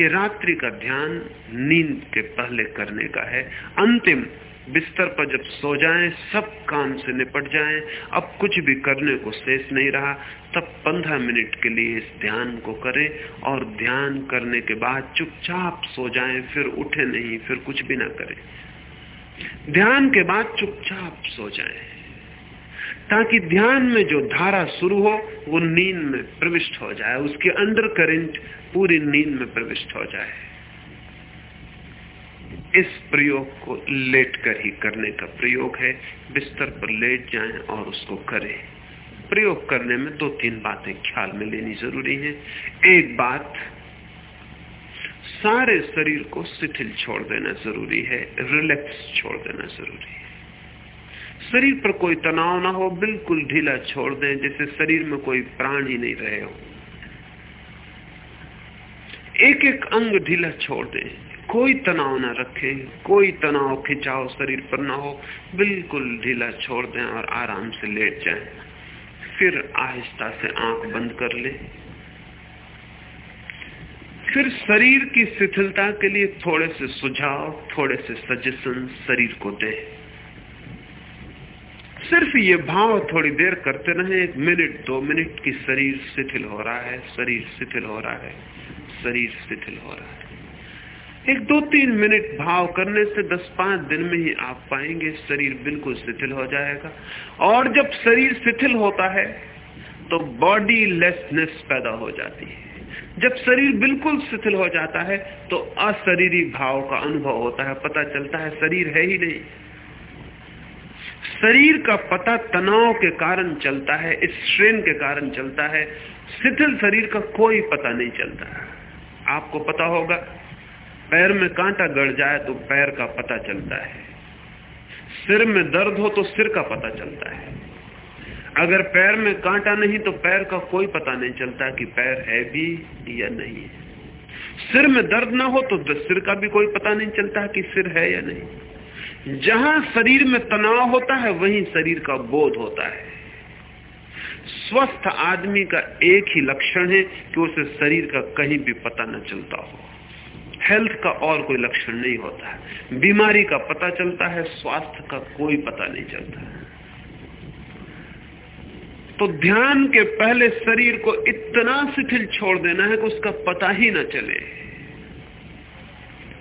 ये रात्रि का ध्यान नींद के पहले करने का है। अंतिम बिस्तर पर जब सो जाएँ, सब काम से निपट जाएँ, अब कुछ भी करने को शेष नहीं रहा तब पंद्रह मिनट के लिए इस ध्यान को करें और ध्यान करने के बाद चुपचाप सो जाएँ, फिर उठे नहीं फिर कुछ भी ना करें। ध्यान के बाद चुपचाप सो जाएँ। ताकि ध्यान में जो धारा शुरू हो, वो नींद में प्रविष्ट हो जाए। उसके अंडर करेंट पूरी नींद में प्रविष्ट हो जाए। इस प्रयोग को लेट कर ही करने का प्रयोग है। बिस्तर पर लेट जाएँ और उसको करें। प्रयोग करने में दो तीन बातें ख्याल में लेनी ज़रूरी है। एक बात, सारे शरीर को शिथिल छोड़ देना ज़रूरी है रिलैक्स छोड़ देना ज़रूरी है। शरीर पर कोई तनाव ना हो, बिल्कुल ढीला छोड़ दें जैसे शरीर में कोई प्राण ही नहीं रहे हो। एक एक अंग ढीला छोड़ दें। कोई तनाव ना रखें, कोई तनाव, खिंचाव शरीर पर ना हो, बिल्कुल ढीला छोड़ दें और आराम से लेट जाएँ। फिर आहिस्ता से आँख बंद कर ले। फिर शरीर की शिथिलता के लिए थोड़े से सुझाव, थोड़े से सजेशन शरीर को दे। सिर्फ़ ये भाव थोड़ी देर करते रहे। एक मिनट, दो मिनट की शरीर शिथिल हो रहा है, शरीर शिथिल हो रहा है, शरीर शिथिल हो रहा है। एक दो तीन मिनट भाव करने से दस पाँच दिन में ही आप पाएँगे शरीर बिल्कुल शिथिल हो जाएगा। और जब शरीर शिथिल होता है तो बॉडी लेसनेस पैदा हो जाती है। जब शरीर बिल्कुल शिथिल हो जाता है तो अशरीरी भाव का अनुभव होता है। पता चलता है शरीर है ही नहीं। शरीर का पता तनाव के कारण चलता है स्ट्रेन के कारण चलता है, शिथिल शरीर का कोई पता नहीं चलता आपको पता होगा, पैर में कांटा गड़ जाए तो पैर का पता चलता है। सिर में दर्द हो तो सिर का पता चलता है। अगर पैर में कांटा नहीं तो पैर का कोई पता नहीं चलता कि पैर है भी या नहीं है। सिर में दर्द ना हो तो सिर का भी कोई पता नहीं चलता कि सिर है या नहीं। जहाँ शरीर में तनाव होता है, वहीं शरीर का बोध होता है। स्वस्थ आदमी का एक ही लक्षण है कि उसे शरीर का कहीं भी पता न चलता हो। हेल्थ का और कोई लक्षण नहीं होता है। बीमारी का पता चलता है, स्वास्थ्य का कोई पता नहीं चलता है। तो ध्यान के पहले शरीर को इतना शिथिल छोड़ देना है कि उसका पता ही ना चले।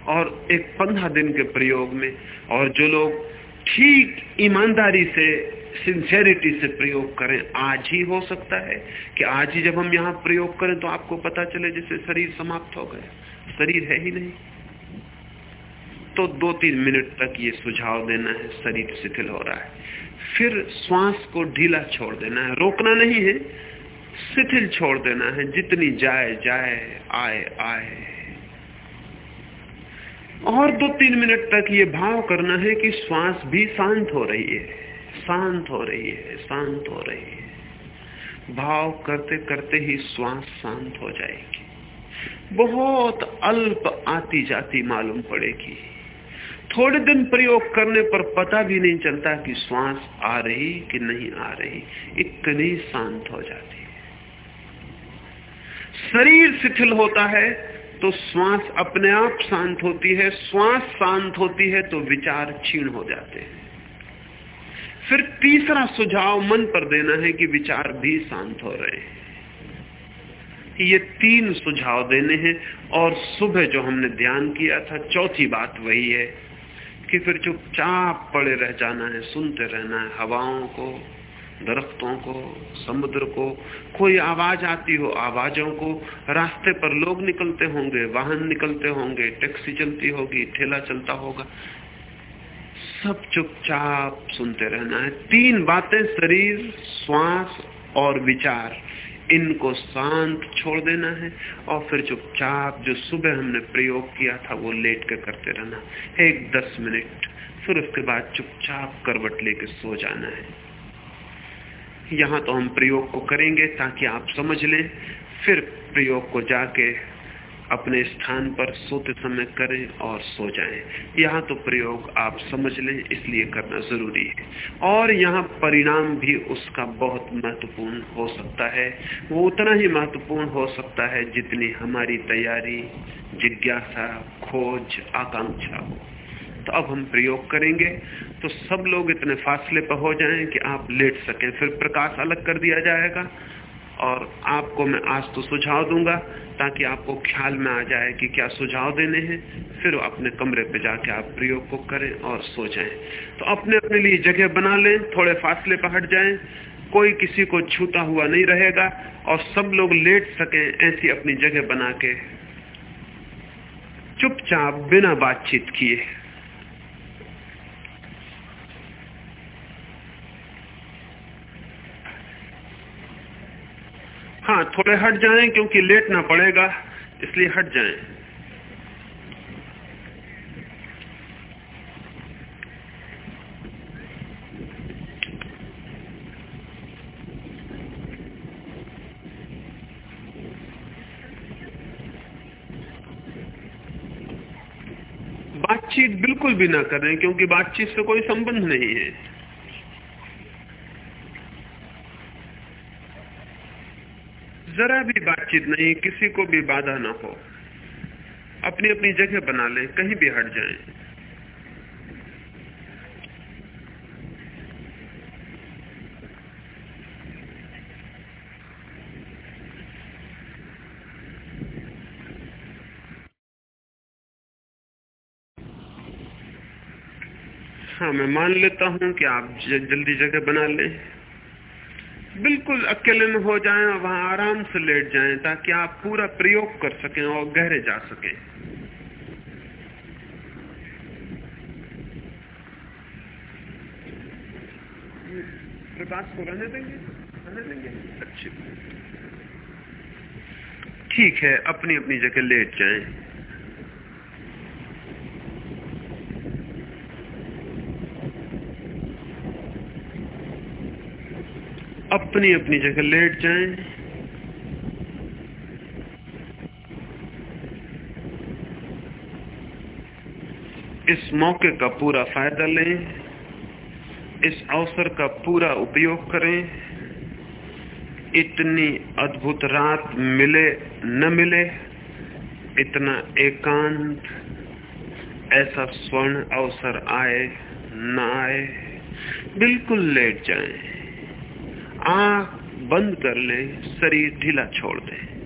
और एक पंद्रह दिन के प्रयोग में, और जो लोग ठीक ईमानदारी से सिंसेरिटी से प्रयोग करें, आज ही हो सकता है कि आज ही जब हम यहाँ प्रयोग करें तो आपको पता चले जैसे शरीर समाप्त हो गया। शरीर है ही नहीं। तो दो तीन मिनट तक ये सुझाव देना है, शरीर शिथिल हो रहा है। फिर श्वास को ढीला छोड़ देना है। रोकना नहीं है, शिथिल छोड़ देना है। जितनी जाए जाए, आए आए। और दो तीन मिनट तक ये भाव करना है कि श्वास भी शांत हो रही है। शांत हो रही है, शांत हो रही है। भाव करते करते ही श्वास शांत हो जाएगी। बहुत अल्प आती जाती मालूम पड़ेगी। थोड़े दिन प्रयोग करने पर पता भी नहीं चलता कि श्वास आ रही कि नहीं आ रही। इतनी शांत हो जाती है। शरीर शिथिल होता है तो श्वास अपने आप शांत होती है, श्वास शांत होती है तो विचार क्षीण हो जाते हैं। फिर तीसरा सुझाव मन पर देना है कि विचार भी शांत हो रहे हैं। ये तीन सुझाव देने हैं और सुबह जो हमने ध्यान किया था, चौथी बात वही है कि फिर चुपचाप पड़े रह जाना है, सुनते रहना है हवाओं को। दरख्तों को, समुद्र को, कोई आवाज़ आती हो, आवाजों को रास्ते पर लोग निकलते होंगे, वाहन निकलते होंगे, टैक्सी चलती होगी, ठेला चलता होगा। सब चुपचाप सुनते रहना है। तीन बातें, शरीर, श्वास और विचार, इनको शांत छोड़ देना है और फिर चुपचाप जो सुबह हमने प्रयोग किया था, वो लेट कर करते रहना। एक दस मिनट, फिर उसके बाद चुपचाप करवट लेके सो जाना है। यहाँ तो हम प्रयोग को करेंगे ताकि आप समझ लें। फिर प्रयोग को जाके अपने स्थान पर सोते समय करें और सो जाएँ। यहाँ तो प्रयोग आप समझ लें, इसलिए करना ज़रूरी है। और यहाँ परिणाम भी उसका बहुत महत्वपूर्ण हो सकता है। वो उतना ही महत्वपूर्ण हो सकता है जितनी हमारी तैयारी, जिज्ञासा, खोज, आकांक्षा हो। तो अब हम प्रयोग करेंगे। तो सब लोग इतने फासले पर हो जाएँ कि आप लेट सकें। फिर प्रकाश अलग कर दिया जाएगा और आपको मैं आज तो सुझाव दूँगा ताकि आपको ख्याल में आ जाए कि क्या सुझाव देने हैं। फिर अपने कमरे पे जाके आप प्रयोग को करें और सो जाएँ। तो अपने अपने लिए जगह बना लें, थोड़े फासले पर हट जाएँ। कोई किसी को छूता हुआ नहीं रहेगा और सब लोग लेट सकें ऐसी अपनी जगह बना के। चुपचाप बिना बातचीत किए हाँ थोड़े हट जाएँ क्योंकि लेट ना पड़ेगा, इसलिए हट जाएँ। बातचीत बिल्कुल भी ना करें क्योंकि बातचीत से कोई संबंध नहीं है। जरा भी बातचीत नहीं, किसी को भी बाधा ना हो। अपनी अपनी जगह बना लें, कहीं भी हट जाएँ। हाँ मैं मान लेता हूँ कि आप जल्दी जगह बना लें। बिल्कुल अकेले में हो जाएँ और वहाँ आराम से लेट जाएँ ताकि आप पूरा प्रयोग कर सकें और गहरे जा सकें। प्रकाश को रहने देंगे? रहने देंगे? अच्छी ठीक है अपनी अपनी जगह लेट जाएँ। अपनी अपनी जगह लेट जाएँ। इस मौके का पूरा फ़ायदा लें, इस अवसर का पूरा उपयोग करें। इतनी अद्भुत रात मिले न मिले, इतना एकांत, ऐसा स्वर्ण अवसर आए न आए, बिल्कुल लेट जाएँ। आँख बंद कर ले, शरीर ढीला छोड़ दे।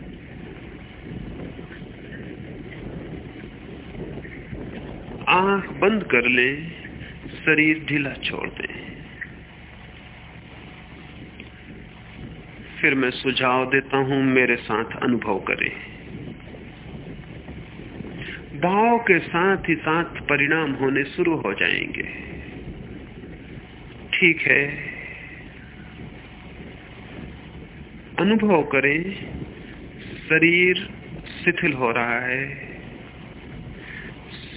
आँख बंद कर ले, शरीर ढीला छोड़ दे। फिर मैं सुझाव देता हूँ, मेरे साथ अनुभव करें। भाव के साथ ही साथ परिणाम होने शुरू हो जाएँगे। ठीक है। अनुभव करें, शरीर शिथिल हो रहा है।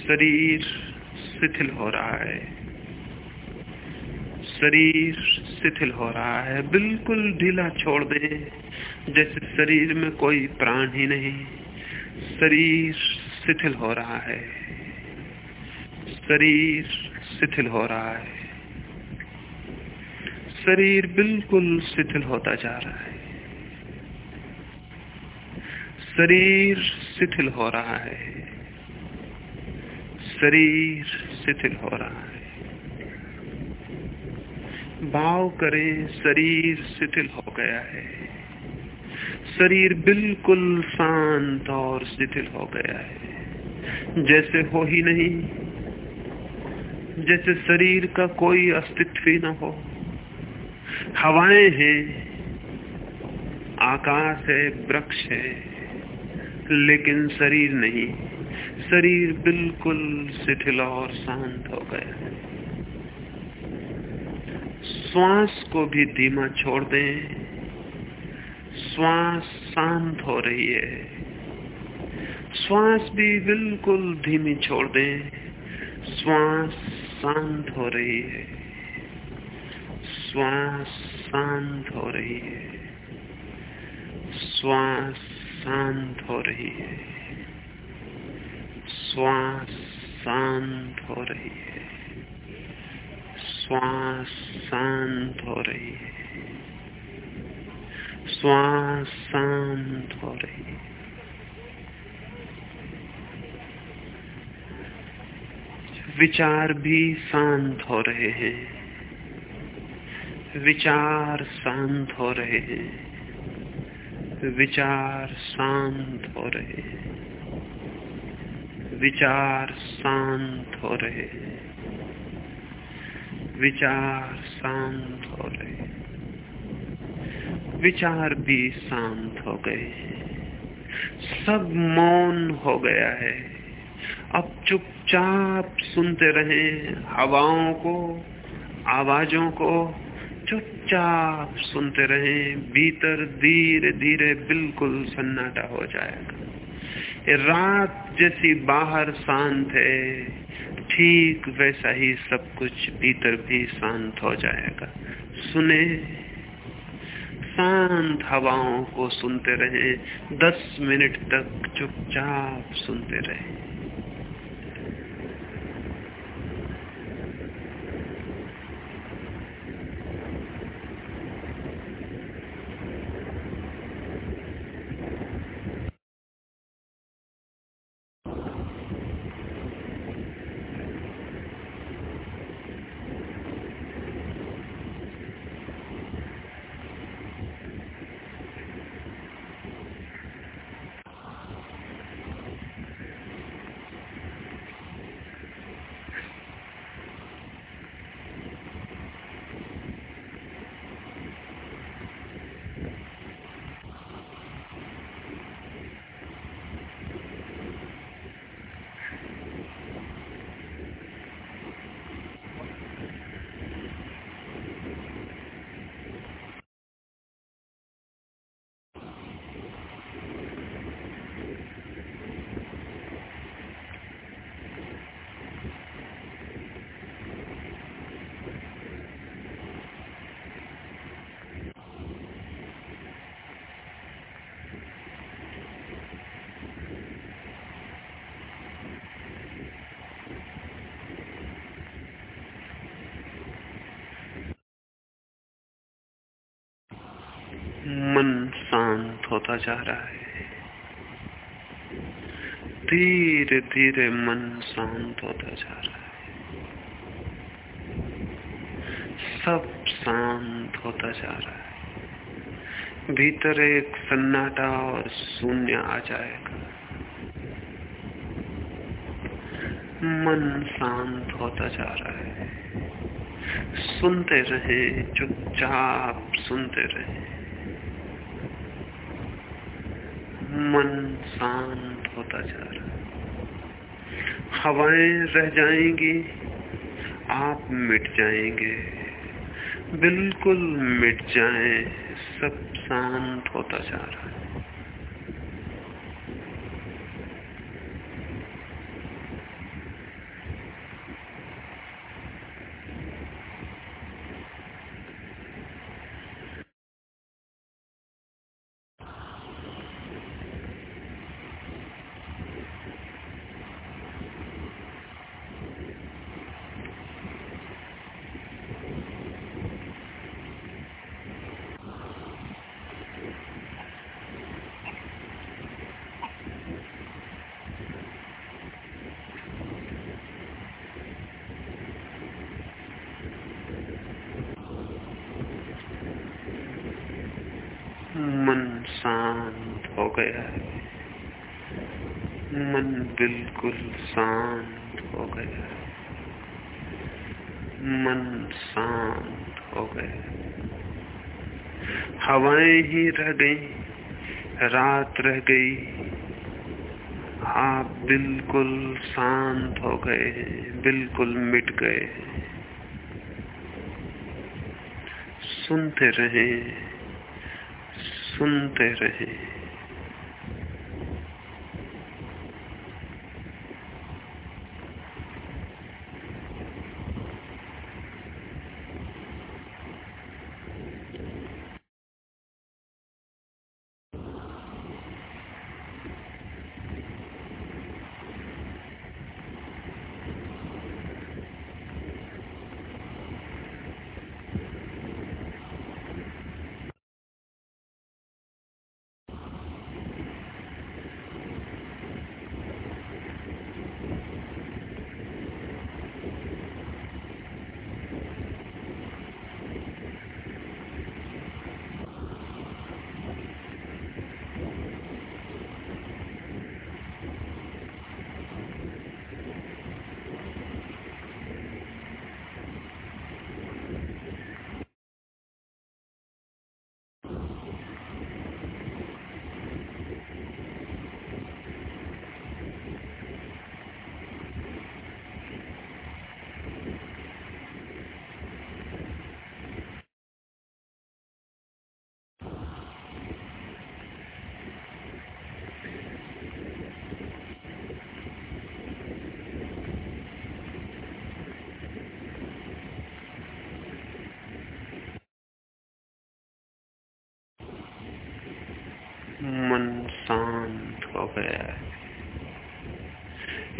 शरीर शिथिल हो रहा है। शरीर शिथिल हो रहा है। बिल्कुल ढीला छोड़ दे, जैसे शरीर में कोई प्राण ही नहीं। शरीर शिथिल हो रहा है। शरीर शिथिल हो रहा है। शरीर बिल्कुल शिथिल होता जा रहा है। शरीर शिथिल हो रहा है। शरीर शिथिल हो रहा है। भाव करें, शरीर शिथिल हो गया है। शरीर बिल्कुल शांत और शिथिल हो गया है। जैसे हो ही नहीं, जैसे शरीर का कोई अस्तित्व ही न हो। हवाएँ हैं, आकाश है, वृक्ष है। लेकिन शरीर नहीं। शरीर बिल्कुल शिथिल और शांत हो गया श्वास को भी धीमा छोड़ दें। श्वास शांत हो रही है। श्वास भी बिल्कुल धीमी छोड़ दें। श्वास शांत हो रही है। श्वास शांत हो रही है। श्वास शांत हो रही है। श्वास शांत हो रही है। श्वास शांत हो रही है। श्वास शांत हो रही है। विचार भी शांत हो रहे हैं। विचार शांत हो रहे हैं। विचार शांत हो रहे हैं। विचार शांत हो रहे हैं। विचार शांत हो रहे विचार भी शांत हो गए सब मौन हो गया है। अब चुपचाप सुनते रहे हवाओं को, आवाजों को चुपचाप सुनते रहे, भीतर धीरे धीरे बिल्कुल सन्नाटा हो जाएगा रात जैसी बाहर शांत है, ठीक वैसा ही सब कुछ भीतर भी शांत हो जाएगा सुने, शांत हवाओं को सुनते रहे, दस मिनट तक चुपचाप सुनते रहे। मन शांत होता जा रहा है। धीरे धीरे मन शांत होता जा रहा है। सब शांत होता जा रहा है। भीतर एक सन्नाटा और शून्य आ जाएगा। मन शांत होता जा रहा है। सुनते रहे, चुपचाप सुनते रहे। मन शांत होता जा रहा हवाएँ रह जाएँगी, आप मिट जाएँगे। बिल्कुल मिट जाए, सब शांत होता जा रहा है मन शांत हो गया है मन बिल्कुल शांत हो गया। मन शांत हो गया। हवाएँ ही रह गई, रात रह गई। आप बिल्कुल शांत हो गए बिल्कुल मिट गए सुनते रहे सुनते रहे।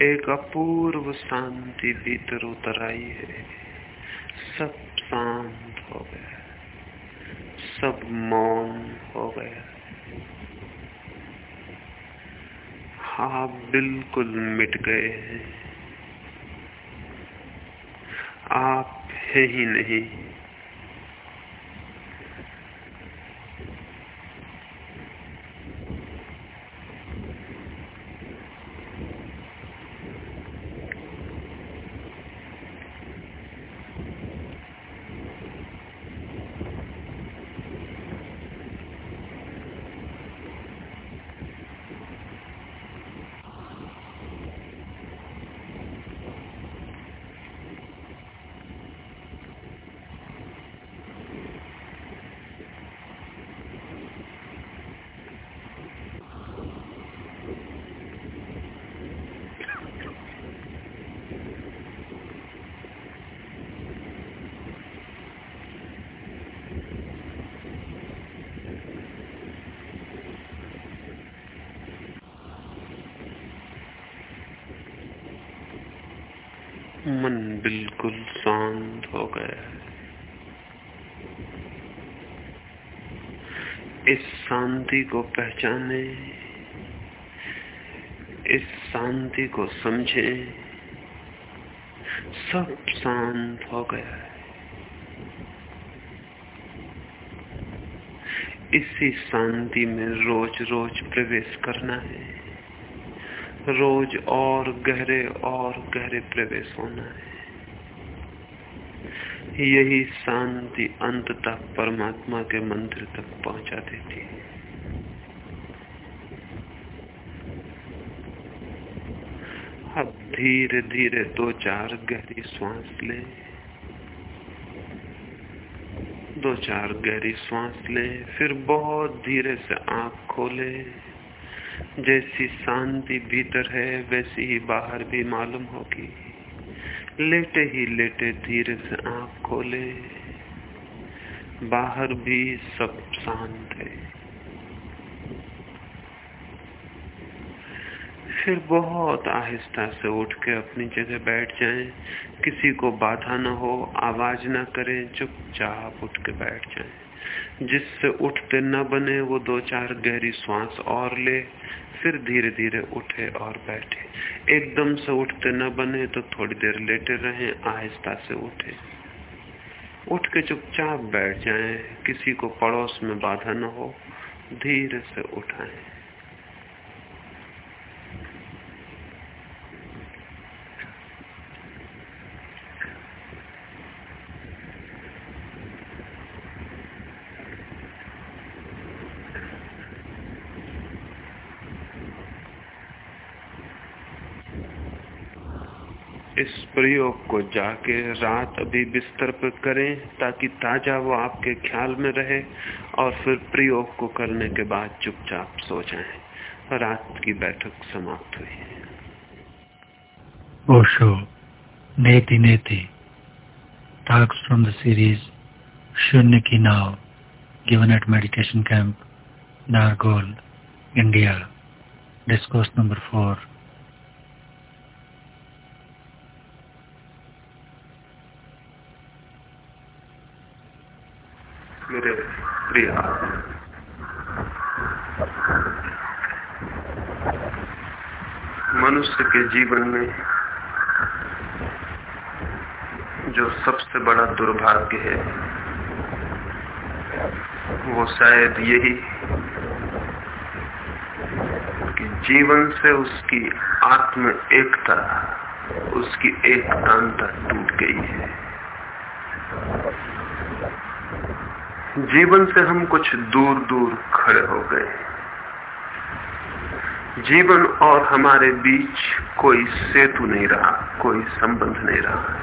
एक अपूर्व शांति भीतर उतर आई है। सब शांत हो गया सब मौन हो गया आप बिल्कुल मिट गए हैं। आप है ही नहीं मन बिल्कुल शांत हो गया है इस शांति को पहचाने, इस शांति को समझे, सब शांत हो गया है। इसी शांति में रोज रोज प्रवेश करना है। रोज और गहरे और गहरे प्रवेश होना है। यही शांति अंत तक परमात्मा के मंदिर तक पहुँचा देती है अब धीरे धीरे दो चार गहरी श्वास ले। दो चार गहरी श्वास ले, फिर बहुत धीरे से आँख खोले। जैसी शांति भीतर है, वैसी ही बाहर भी मालूम होगी। लेटे ही लेटे धीरे से आँख खोले। बाहर भी सब शांत है। फिर बहुत आहिस्ता से उठ के अपनी जगह बैठ जाएँ, किसी को बाधा न हो आवाज़ न करें चुपचाप उठ के बैठ जाएँ। जिससे उठते न बने वो दो चार गहरी श्वास और ले फिर धीरे धीरे उठे और बैठे। एकदम से उठते न बने तो थोड़ी देर लेटे रहे आहिस्ता से उठे। उठ के चुपचाप बैठ जाएँ, किसी को पड़ोस में बाधा न हो धीरे से उठाएँ इस प्रयोग को जाके रात अभी बिस्तर पर करें ताकि ताज़ा वो आपके ख्याल में रहे और फिर प्रयोग को करने के बाद चुपचाप सो जाएँ। रात की बैठक समाप्त हुई ओशो नेति नेति टॉक्स फ्रॉम द सीरीज़ शून्य की नाव given at meditation camp Nargol, India. Discourse number 4. मेरे प्रिय मनुष्य के जीवन में जो सबसे बड़ा दुर्भाग्य है, वो शायद यही कि जीवन से उसकी आत्म एकता, उसकी एकतांता टूट गई है। जीवन से हम कुछ दूर दूर खड़े हो गए। जीवन और हमारे बीच कोई सेतु नहीं रहा, कोई संबंध नहीं रहा।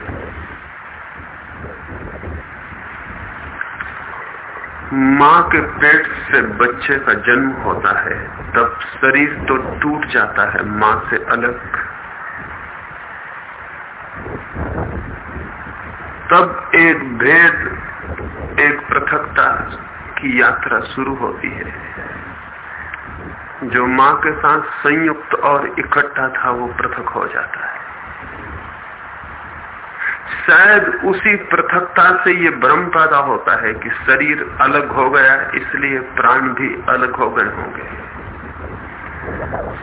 माँ के पेट से बच्चे का जन्म होता है, तब शरीर तो टूट जाता है, माँ से अलग। तब एक भेद एक पृथकता की यात्रा शुरू होती है। जो माँ के साथ संयुक्त और इकट्ठा था, वो पृथक हो जाता है। शायद उसी पृथकता से ये भ्रम पैदा होता है कि शरीर अलग हो गया, इसलिए प्राण भी अलग हो गए होंगे।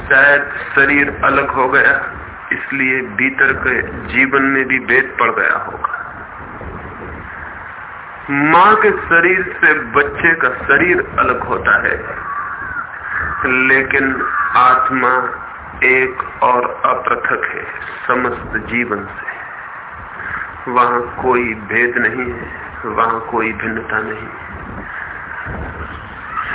शायद शरीर अलग हो गया, इसलिए भीतर के जीवन में भी भेद पड़ गया होगा। माँ के शरीर से बच्चे का शरीर अलग होता है। लेकिन आत्मा एक और अपृथक है, समस्त जीवन से। वहाँ कोई भेद नहीं है, वहाँ कोई भिन्नता नहीं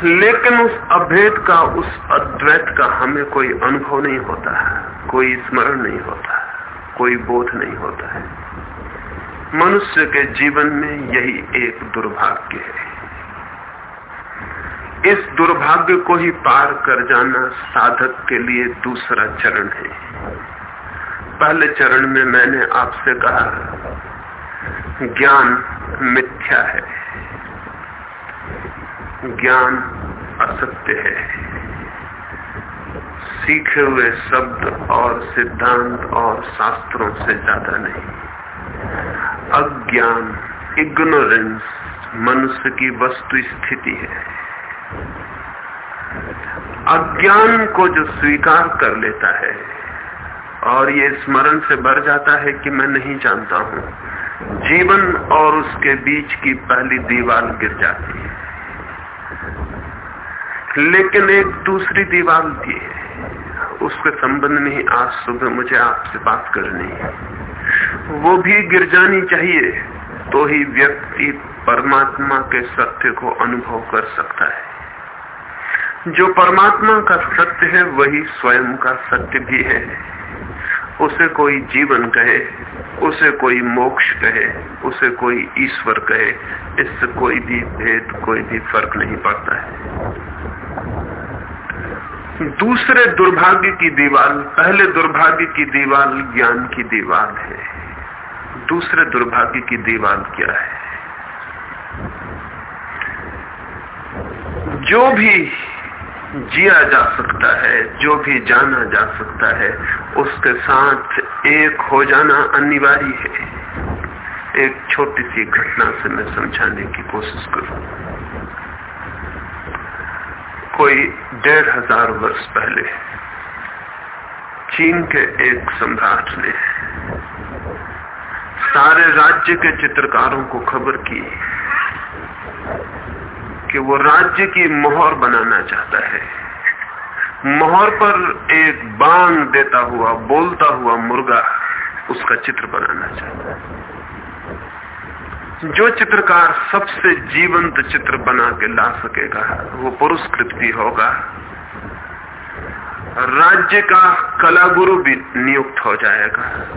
लेकिन उस अभेद का, उस अद्वैत का हमें कोई अनुभव नहीं होता है, कोई स्मरण नहीं होता कोई बोध नहीं होता है। मनुष्य के जीवन में यही एक दुर्भाग्य है। इस दुर्भाग्य को ही पार कर जाना साधक के लिए दूसरा चरण है। पहले चरण में मैंने आपसे कहा, ज्ञान मिथ्या है। ज्ञान असत्य है। सीखे हुए शब्द और सिद्धांत और शास्त्रों से ज़्यादा नहीं। अज्ञान इग्नोरेंस मनुष्य की वस्तु स्थिति है। अज्ञान को जो स्वीकार कर लेता है, और ये स्मरण से भर जाता है कि मैं नहीं जानता हूँ, जीवन और उसके बीच की पहली दीवार गिर जाती है। लेकिन एक दूसरी दीवार भी है, उसके संबंध में ही आज सुबह मुझे आपसे बात करनी है। वो भी गिर जानी चाहिए तो ही व्यक्ति परमात्मा के सत्य को अनुभव कर सकता है। जो परमात्मा का सत्य है, वही स्वयं का सत्य भी है। उसे कोई जीवन कहे, उसे कोई मोक्ष कहे, उसे कोई ईश्वर कहे, इससे कोई भी भेद, कोई भी फ़र्क नहीं पड़ता है। दूसरे दुर्भाग्य की दीवार पहले दुर्भाग्य की दीवार ज्ञान की दीवार है। दूसरे दुर्भाग्य की दीवार क्या है। जो भी जिया जा सकता है, जो भी जाना जा सकता है, उसके साथ एक हो जाना अनिवार्य है। एक छोटी सी घटना से मैं समझाने की कोशिश करूँ। कोई डेढ़ हज़ार वर्ष पहले चीन के एक सम्राट ने सारे राज्य के चित्रकारों को खबर की कि वो राज्य की मोहर बनाना चाहता है। मोहर पर एक बांग देता हुआ, बोलता हुआ मुर्गा उसका चित्र बनाना चाहता है। जो चित्रकार सबसे जीवंत चित्र बना के ला सकेगा, वो पुरस्कृत भी होगा। राज्य का कला गुरु भी नियुक्त हो जाएगा।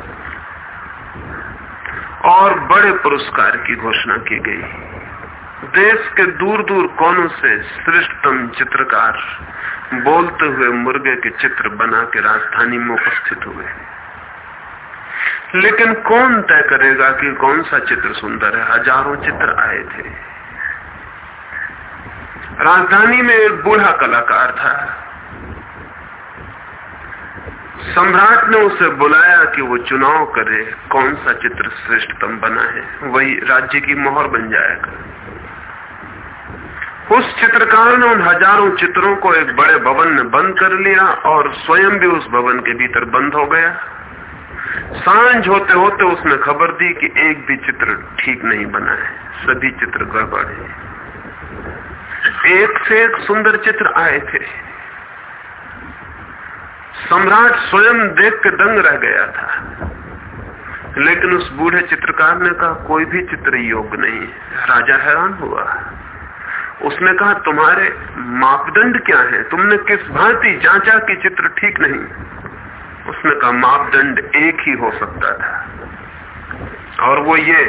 और बड़े पुरस्कार की घोषणा की गई। देश के दूर दूर कोनों से श्रेष्ठतम चित्रकार बोलते हुए मुर्गे के चित्र बना के राजधानी में उपस्थित हुए। लेकिन कौन तय करेगा कि कौन सा चित्र सुंदर है? हज़ारों चित्र आए थे। राजधानी में एक बूढ़ा कलाकार था। सम्राट ने उसे बुलाया कि वो चुनाव करे, कौन सा चित्र श्रेष्ठतम बना है, वही राज्य की मोहर बन जाएगा उस चित्रकार ने उन हज़ारों चित्रों को एक बड़े भवन में बंद कर लिया और स्वयं भी उस भवन के भीतर बंद हो गया। साँझ होते होते उसने खबर दी कि एक भी चित्र ठीक नहीं बना है, सभी चित्र गड़बड़ एक से एक सुंदर चित्र आए थे। सम्राट स्वयं देख के दंग रह गया था। लेकिन उस बूढ़े चित्रकार ने कहा, कोई भी चित्र योग्य नहीं राजा हैरान हुआ। उसने कहा, तुम्हारे मापदंड क्या है? तुमने किस भांति जांचा कि चित्र ठीक नहीं? उसने कहा, मापदंड एक ही हो सकता था। और वो ये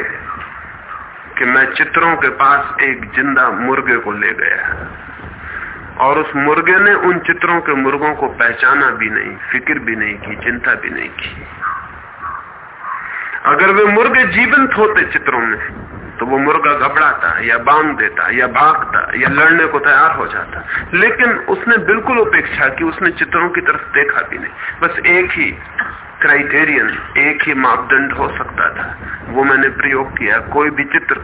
कि मैं चित्रों के पास एक ज़िंदा मुर्गे को ले गया। और उस मुर्गे ने उन चित्रों के मुर्गों को पहचाना भी नहीं, फ़िक्र भी नहीं की, चिंता भी नहीं की। अगर वे मुर्गे जीवंत होते चित्रों में तो वो मुर्गा घबराता, या बाँध देता, या भागता, या लड़ने को तैयार हो जाता। लेकिन उसने बिल्कुल उपेक्षा की, उसने चित्रों की तरफ़ देखा भी नहीं। बस एक ही क्राइटेरियन, एक ही मापदंड हो सकता था। वो मैंने प्रयोग किया, कोई भी चित्र।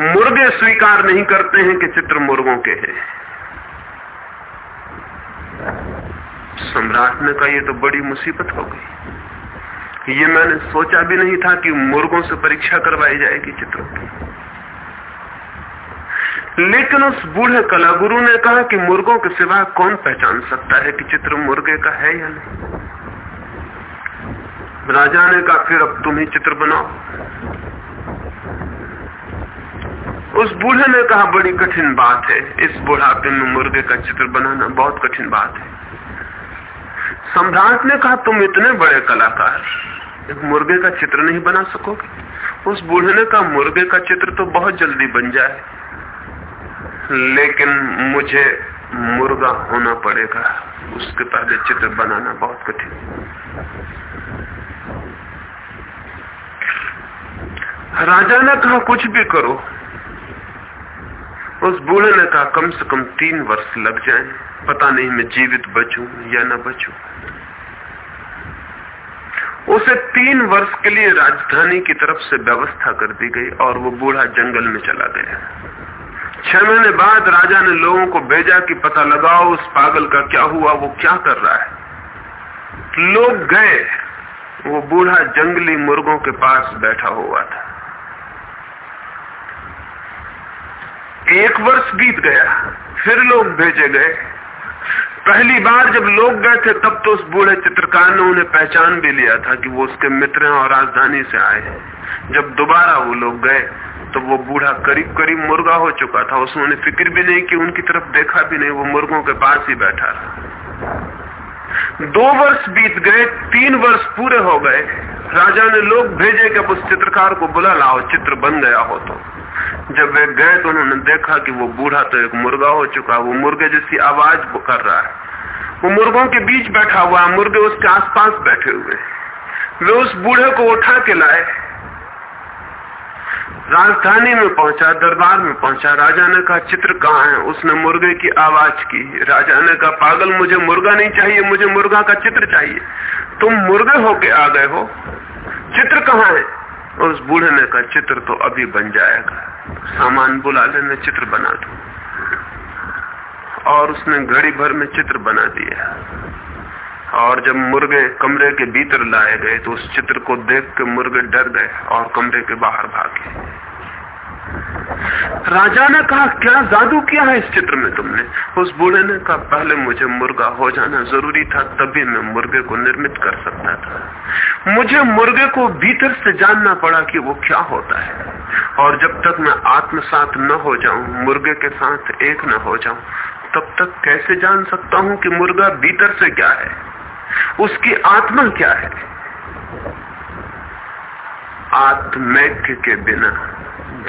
मुर्गे स्वीकार नहीं करते हैं कि चित्र मुर्गों के हैं। सम्राट ने कहा, ये तो बड़ी मुसीबत हो गई। ये मैंने सोचा भी नहीं था कि मुर्गों से परीक्षा करवाई जाएगी चित्रों की। लेकिन उस बूढ़े कलागुरु ने कहा कि मुर्गों के सिवा कौन पहचान सकता है कि चित्र मुर्गे का है या नहीं? राजा ने कहा, फिर अब तुम ही चित्र बनाओ। उस बूढ़े ने कहा, बड़ी कठिन बात है। इस बुढ़ापे में मुर्गे का चित्र बनाना बहुत कठिन बात है। सम्राट ने कहा, तुम इतने बड़े कलाकार, एक मुर्गे का चित्र नहीं बना सकोगे? उस बूढ़े ने कहा, मुर्गे का चित्र तो बहुत जल्दी बन जाए, लेकिन मुझे मुर्गा होना पड़ेगा। उसके पहले चित्र बनाना बहुत कठिन राजा ने कहा, कुछ भी करो। उस बूढ़े ने कहा कम से कम तीन वर्ष लग जाए। पता नहीं मैं जीवित बचू या न बचू। उसे तीन वर्ष के लिए राजधानी की तरफ़ से व्यवस्था कर दी गई और वो बूढ़ा जंगल में चला गया। छह महीने बाद राजा ने लोगों को भेजा कि पता लगाओ उस पागल का क्या हुआ, वो क्या कर रहा है। लोग गए, वो बूढ़ा जंगली मुर्गों के पास बैठा हुआ था। एक वर्ष बीत गया, फिर लोग भेजे गए। पहली बार जब लोग गए थे, तब तो उस बूढ़े चित्रकार ने उन्हें पहचान भी लिया था कि वो उसके मित्र हैं और राजधानी से आए हैं। जब दोबारा वो लोग गए तो वो बूढ़ा करीब करीब मुर्गा हो चुका था। उसने फ़िक्र भी नहीं कि, उनकी तरफ़ देखा भी नहीं, वो मुर्गों के पास ही बैठा रहा दो वर्ष बीत गए, तीन वर्ष पूरे हो गए। राजा ने लोग भेजे कि अब उस चित्रकार को बुला लाओ, चित्र बन गया हो तो। जब वे गए तो उन्होंने देखा कि वो बूढ़ा तो एक मुर्गा हो चुका वो मुर्गे जैसी आवाज़ कर रहा है। वो मुर्गों के बीच बैठा हुआ मुर्गे उसके आसपास बैठे हुए वे उस बूढ़े को उठा के लाए। राजधानी में पहुँचा, दरबार में पहुँचा। राजा ने कहा, चित्र कहाँ है? उसने मुर्गे की आवाज़ की। राजा ने कहा, पागल, मुझे मुर्गा नहीं चाहिए, मुझे मुर्गा का चित्र चाहिए। तुम मुर्गे होके आ गए हो। चित्र कहाँ है? उस बूढ़े ने कहा, चित्र तो अभी बन जाएगा। सामान बुला लेने चित्र बना दो। और उसने घड़ी भर में चित्र बना दिया। और जब मुर्गे कमरे के भीतर लाए गए तो उस चित्र को देख के मुर्गे डर गए और कमरे के बाहर भागे। राजा ने कहा, क्या जादू किया है इस चित्र में तुमने? उस बूढ़े ने कहा, पहले मुझे मुर्गा हो जाना ज़रूरी था, तभी मैं मुर्गे को निर्मित कर सकता था। मुझे मुर्गे को भीतर से जानना पड़ा कि वो क्या होता है। और जब तक मैं आत्मसात न हो जाऊँ, मुर्गे के साथ एक न हो जाऊँ, तब तक कैसे जान सकता हूँ कि मुर्गा भीतर से क्या है? उसकी आत्मा क्या है? आत्मैक्य के बिना,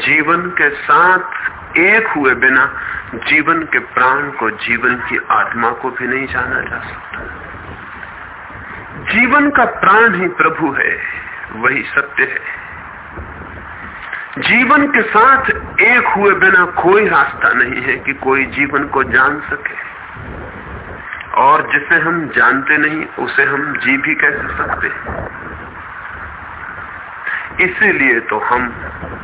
जीवन के साथ एक हुए बिना, जीवन के प्राण को जीवन की आत्मा को भी नहीं जाना जा सकता। जीवन का प्राण ही प्रभु है, वही सत्य है। जीवन के साथ एक हुए बिना कोई रास्ता नहीं है कि कोई जीवन को जान सके। और जिसे हम जानते नहीं, उसे हम जी भी कैसे सकते इसीलिए तो हम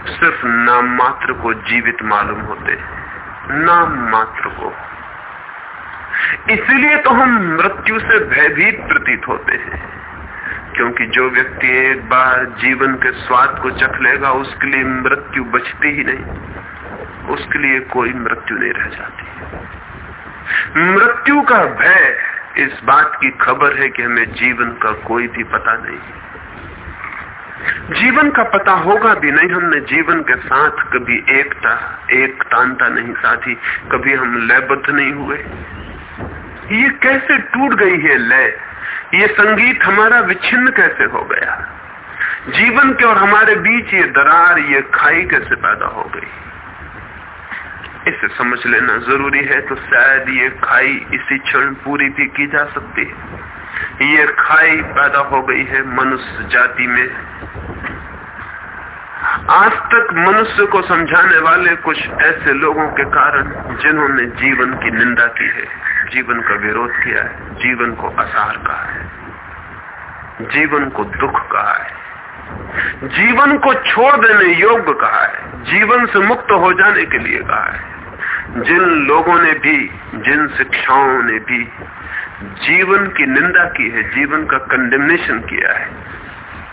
सिर्फ़ नाम मात्र को जीवित मालूम होते नाम मात्र को। इसीलिए तो हम मृत्यु से भयभीत प्रतीत होते हैं। क्योंकि जो व्यक्ति एक बार जीवन के स्वाद को चख लेगा, उसके लिए मृत्यु बचती ही नहीं। उसके लिए कोई मृत्यु नहीं रह जाती। मृत्यु का भय इस बात की खबर है कि हमें जीवन का कोई भी पता नहीं जीवन का पता होगा भी नहीं, हमने जीवन के साथ कभी एकता एक तांता नहीं साथी कभी हम लयबद्ध नहीं हुए। ये कैसे टूट गई है लय? ये संगीत हमारा विच्छिन्न कैसे हो गया? जीवन के और हमारे बीच ये दरार, ये खाई कैसे पैदा हो गई? इसे समझ लेना ज़रूरी है तो शायद ये खाई इसी क्षण पूरी भी की जा सकती है। ये खाई पैदा हो गई है मनुष्य जाति में। आज तक मनुष्य को समझाने वाले कुछ ऐसे लोगों के कारण जिन्होंने जीवन की निंदा की है, जीवन का विरोध किया है, जीवन को असार कहा है, जीवन को दुख कहा है, जीवन को छोड़ देने योग्य कहा है, जीवन से मुक्त हो जाने के लिए कहा है। जिन लोगों ने भी, जिन शिक्षाओं ने भी जीवन की निंदा की है, जीवन का कंडेमनेशन किया है,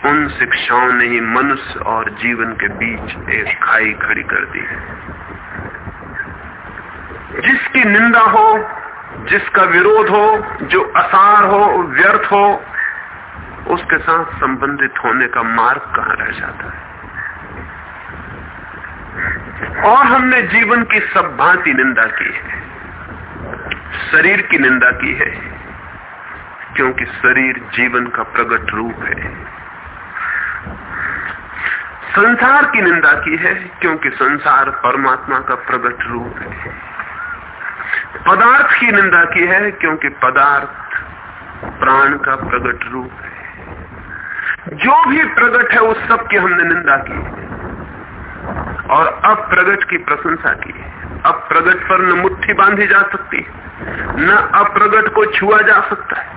उन शिक्षाओं ने ही मनुष्य और जीवन के बीच एक खाई खड़ी कर दी है। जिसकी निंदा हो, जिसका विरोध हो, जो असार हो, व्यर्थ हो, उसके साथ संबंधित होने का मार्ग कहाँ रह जाता है? और हमने जीवन की सब भांति निंदा की है। शरीर की निंदा की है, क्योंकि शरीर जीवन का प्रकट रूप है। संसार की निंदा की है, क्योंकि संसार परमात्मा का प्रकट रूप है। पदार्थ की निंदा की है, क्योंकि पदार्थ प्राण का प्रकट रूप है। जो भी प्रकट है, उस सब की हमने निंदा की है। और अब प्रगट की प्रशंसा की। अब प्रगट पर न मुट्ठी बांधी जा सकती, न अप्रगट को छुआ जा सकता है,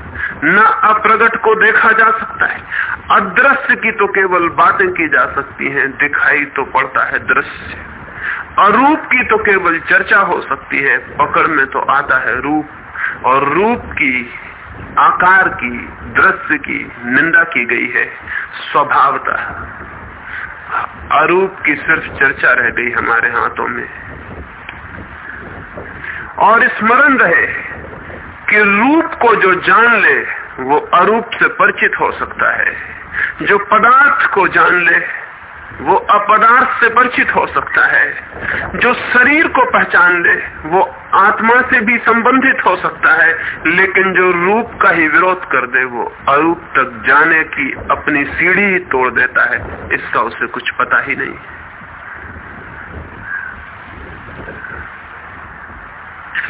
न अप्रगट को देखा जा सकता है। अदृश्य की तो केवल बातें की जा सकती हैं, दिखाई तो पड़ता है दृश्य। अरूप की तो केवल चर्चा हो सकती है, पकड़ में तो आता है रूप। और रूप की, आकार की, दृश्य की निंदा की गई है, स्वभावता। अरूप की सिर्फ़ चर्चा रह गई हमारे हाथों में। और स्मरण रहे कि रूप को जो जान ले, वो अरूप से परिचित हो सकता है। जो पदार्थ को जान ले वो अपदार्थ से परिचित हो सकता है। जो शरीर को पहचान ले, वो आत्मा से भी संबंधित हो सकता है, लेकिन जो रूप का ही विरोध कर दे, वो अरूप तक जाने की अपनी सीढ़ी ही तोड़ देता है। इसका उसे कुछ पता ही नहीं।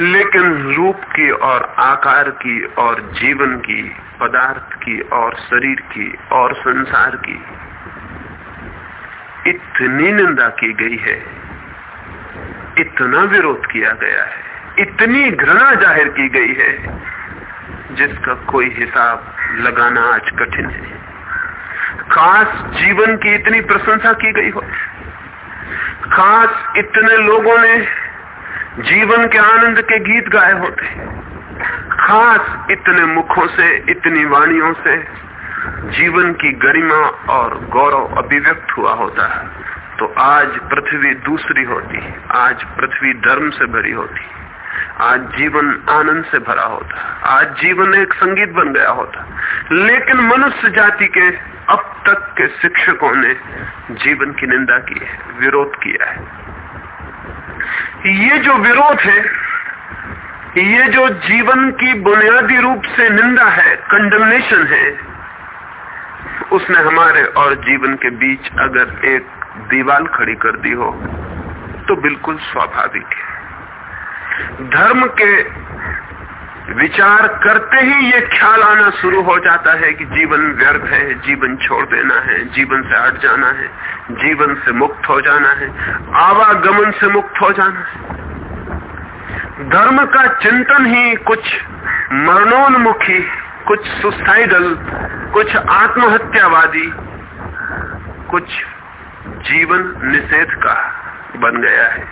लेकिन रूप की और आकार की और जीवन की, पदार्थ की और शरीर की और संसार की इतनी निंदा की गई है, इतना विरोध किया गया है, इतनी घृणा ज़ाहिर की गई है, जिसका कोई हिसाब लगाना आज कठिन है। खास जीवन की इतनी प्रशंसा की गई हो, खास इतने लोगों ने जीवन के आनंद के गीत गाए होते, खास इतने मुखों से, इतनी वाणियों से जीवन की गरिमा और गौरव अभिव्यक्त हुआ होता है। तो आज पृथ्वी दूसरी होती आज पृथ्वी धर्म से भरी होती आज जीवन आनंद से भरा होता आज जीवन एक संगीत बन गया होता लेकिन मनुष्य जाति के अब तक के शिक्षकों ने जीवन की निंदा की है, विरोध किया है। ये जो विरोध है, ये जो जीवन की बुनियादी रूप से निंदा है कंडमनेशन है उसने हमारे और जीवन के बीच अगर एक दीवाल खड़ी कर दी हो तो बिल्कुल स्वाभाविक है। धर्म के विचार करते ही ये ख्याल आना शुरू हो जाता है कि जीवन व्यर्थ है, जीवन छोड़ देना है, जीवन से हट जाना है, जीवन से मुक्त हो जाना है, आवागमन से मुक्त हो जाना है। धर्म का चिंतन ही कुछ मरणोन्मुखी कुछ सुसाइडल कुछ आत्महत्यावादी, कुछ जीवन निषेध का बन गया है।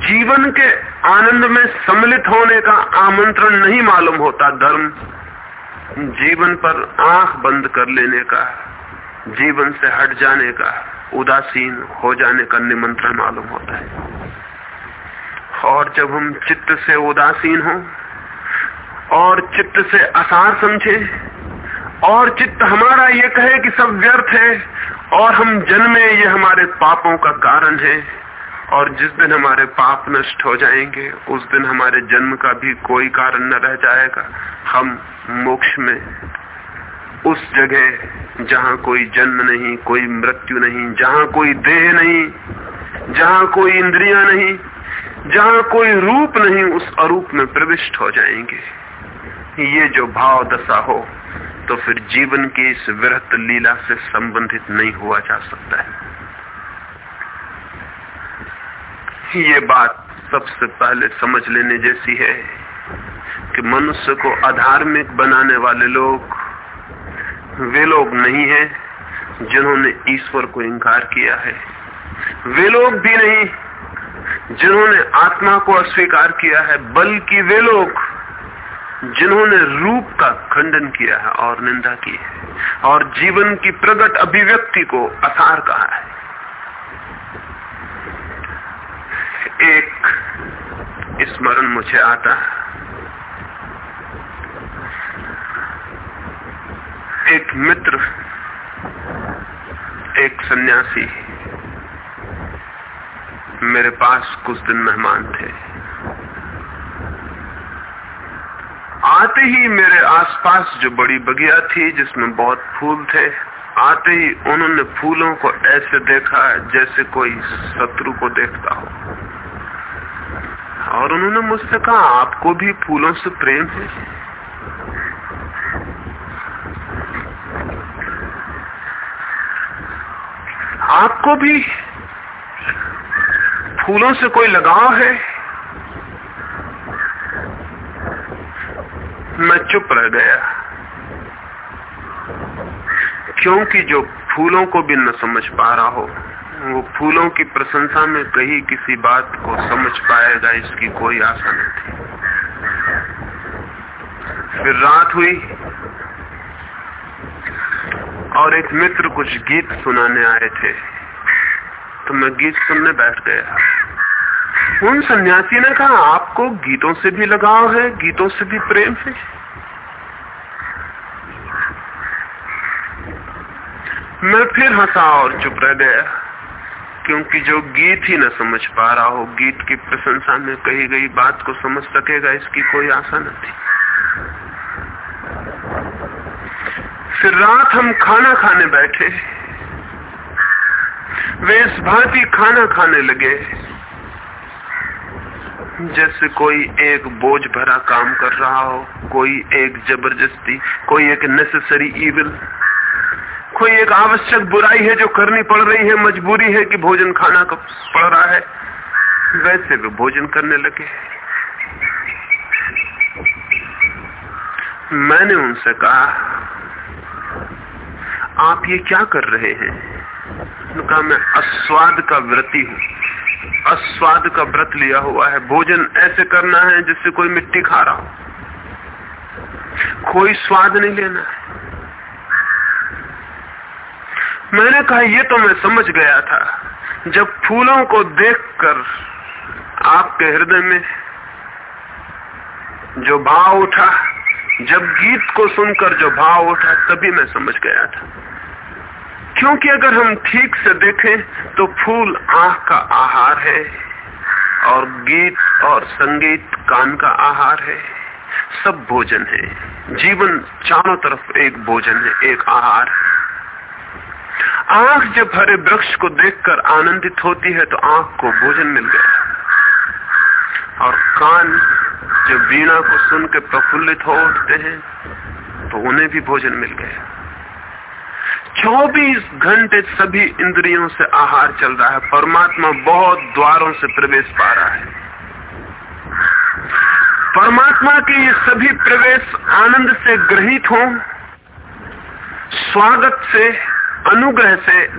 जीवन के आनंद में सम्मिलित होने का आमंत्रण नहीं मालूम होता धर्म। जीवन पर आँख बंद कर लेने का, जीवन से हट जाने का, उदासीन हो जाने का निमंत्रण मालूम होता है। और जब हम चित्त से उदासीन हों और चित्त से असार समझे। और चित्त हमारा ये कहे कि सब व्यर्थ है और हम जन्मे, ये हमारे पापों का कारण है। और जिस दिन हमारे पाप नष्ट हो जाएँगे, उस दिन हमारे जन्म का भी कोई कारण न रह जाएगा। हम मोक्ष में, उस जगह जहाँ कोई जन्म नहीं, कोई मृत्यु नहीं, जहाँ कोई देह नहीं, जहाँ कोई इंद्रिया नहीं, जहाँ कोई रूप नहीं, उस अरूप में प्रविष्ट हो जाएँगे। ये जो भाव दशा हो तो फिर जीवन की इस वृहत लीला से संबंधित नहीं हुआ जा सकता है। ये बात सबसे पहले समझ लेने जैसी है कि मनुष्य को अधार्मिक बनाने वाले लोग, वे लोग नहीं हैं जिन्होंने ईश्वर को इंकार किया है। वे लोग भी नहीं जिन्होंने आत्मा को अस्वीकार किया है, बल्कि वे लोग जिन्होंने रूप का खंडन किया है और निंदा की है और जीवन की प्रगट अभिव्यक्ति को असार कहा है। एक स्मरण मुझे आता है। एक मित्र, एक सन्यासी मेरे पास कुछ दिन मेहमान थे। आते ही मेरे आसपास जो बड़ी बगिया थी, जिसमें बहुत फूल थे, आते ही उन्होंने फूलों को ऐसे देखा जैसे कोई शत्रु को देखता हो। और उन्होंने मुझसे कहा, आपको भी फूलों से प्रेम है? आपको भी फूलों से कोई लगाव है? मैं चुप रह गया। क्योंकि जो फूलों को भी न समझ पा रहा हो, वो फूलों की प्रशंसा में कही किसी बात को समझ पाएगा, इसकी कोई आशा नहीं थी। फिर रात हुई, और एक मित्र कुछ गीत सुनाने आए थे। तो मैं गीत सुनने बैठ गया। उन सन्यासी ने कहा, आपको गीतों से भी लगाव है, गीतों से भी प्रेम है। मैं फिर हंसा और चुप रह गया, क्योंकि जो गीत ही न समझ पा रहा हो, गीत की प्रशंसा में कही गई बात को समझ सकेगा, इसकी कोई आशा न थी। फिर रात हम खाना खाने बैठे। वे इस भांति खाना खाने लगे। जैसे कोई एक बोझ भरा काम कर रहा हो, कोई एक ज़बरदस्ती, कोई एक नेसेसरी इविल कोई एक आवश्यक बुराई है जो करनी पड़ रही है, मजबूरी है कि भोजन खाना पड़ रहा है, वैसे वे भोजन करने लगे। मैंने उनसे कहा, आप ये क्या कर रहे हैं? कहा, मैं अस्वाद का व्रती हूँ। अस्वाद का व्रत लिया हुआ है। भोजन ऐसे करना है जिससे कोई मिट्टी खा रहा हो। कोई स्वाद नहीं लेना है। मैंने कहा, ये तो मैं समझ गया था। जब फूलों को देखकर आपके हृदय में जो भाव उठा, जब गीत को सुनकर जो भाव उठा, तभी मैं समझ गया था। क्योंकि अगर हम ठीक से देखें तो फूल आँख का आहार है, और गीत और संगीत कान का आहार है। सब भोजन है। जीवन चारों तरफ़ एक भोजन है, एक आहार आँख जब हरे वृक्ष को देखकर आनंदित होती है तो आँख को भोजन मिल गया। और कान जब वीणा को सुन के प्रफुल्लित हो उठते हैं तो उन्हें भी भोजन मिल गया। 24 घंटे सभी इंद्रियों से आहार चल रहा है। परमात्मा बहुत द्वारों से प्रवेश पा रहा है। परमात्मा के ये सभी प्रवेश आनंद से ग्रहित हो, स्वागत से, अनुग्रह से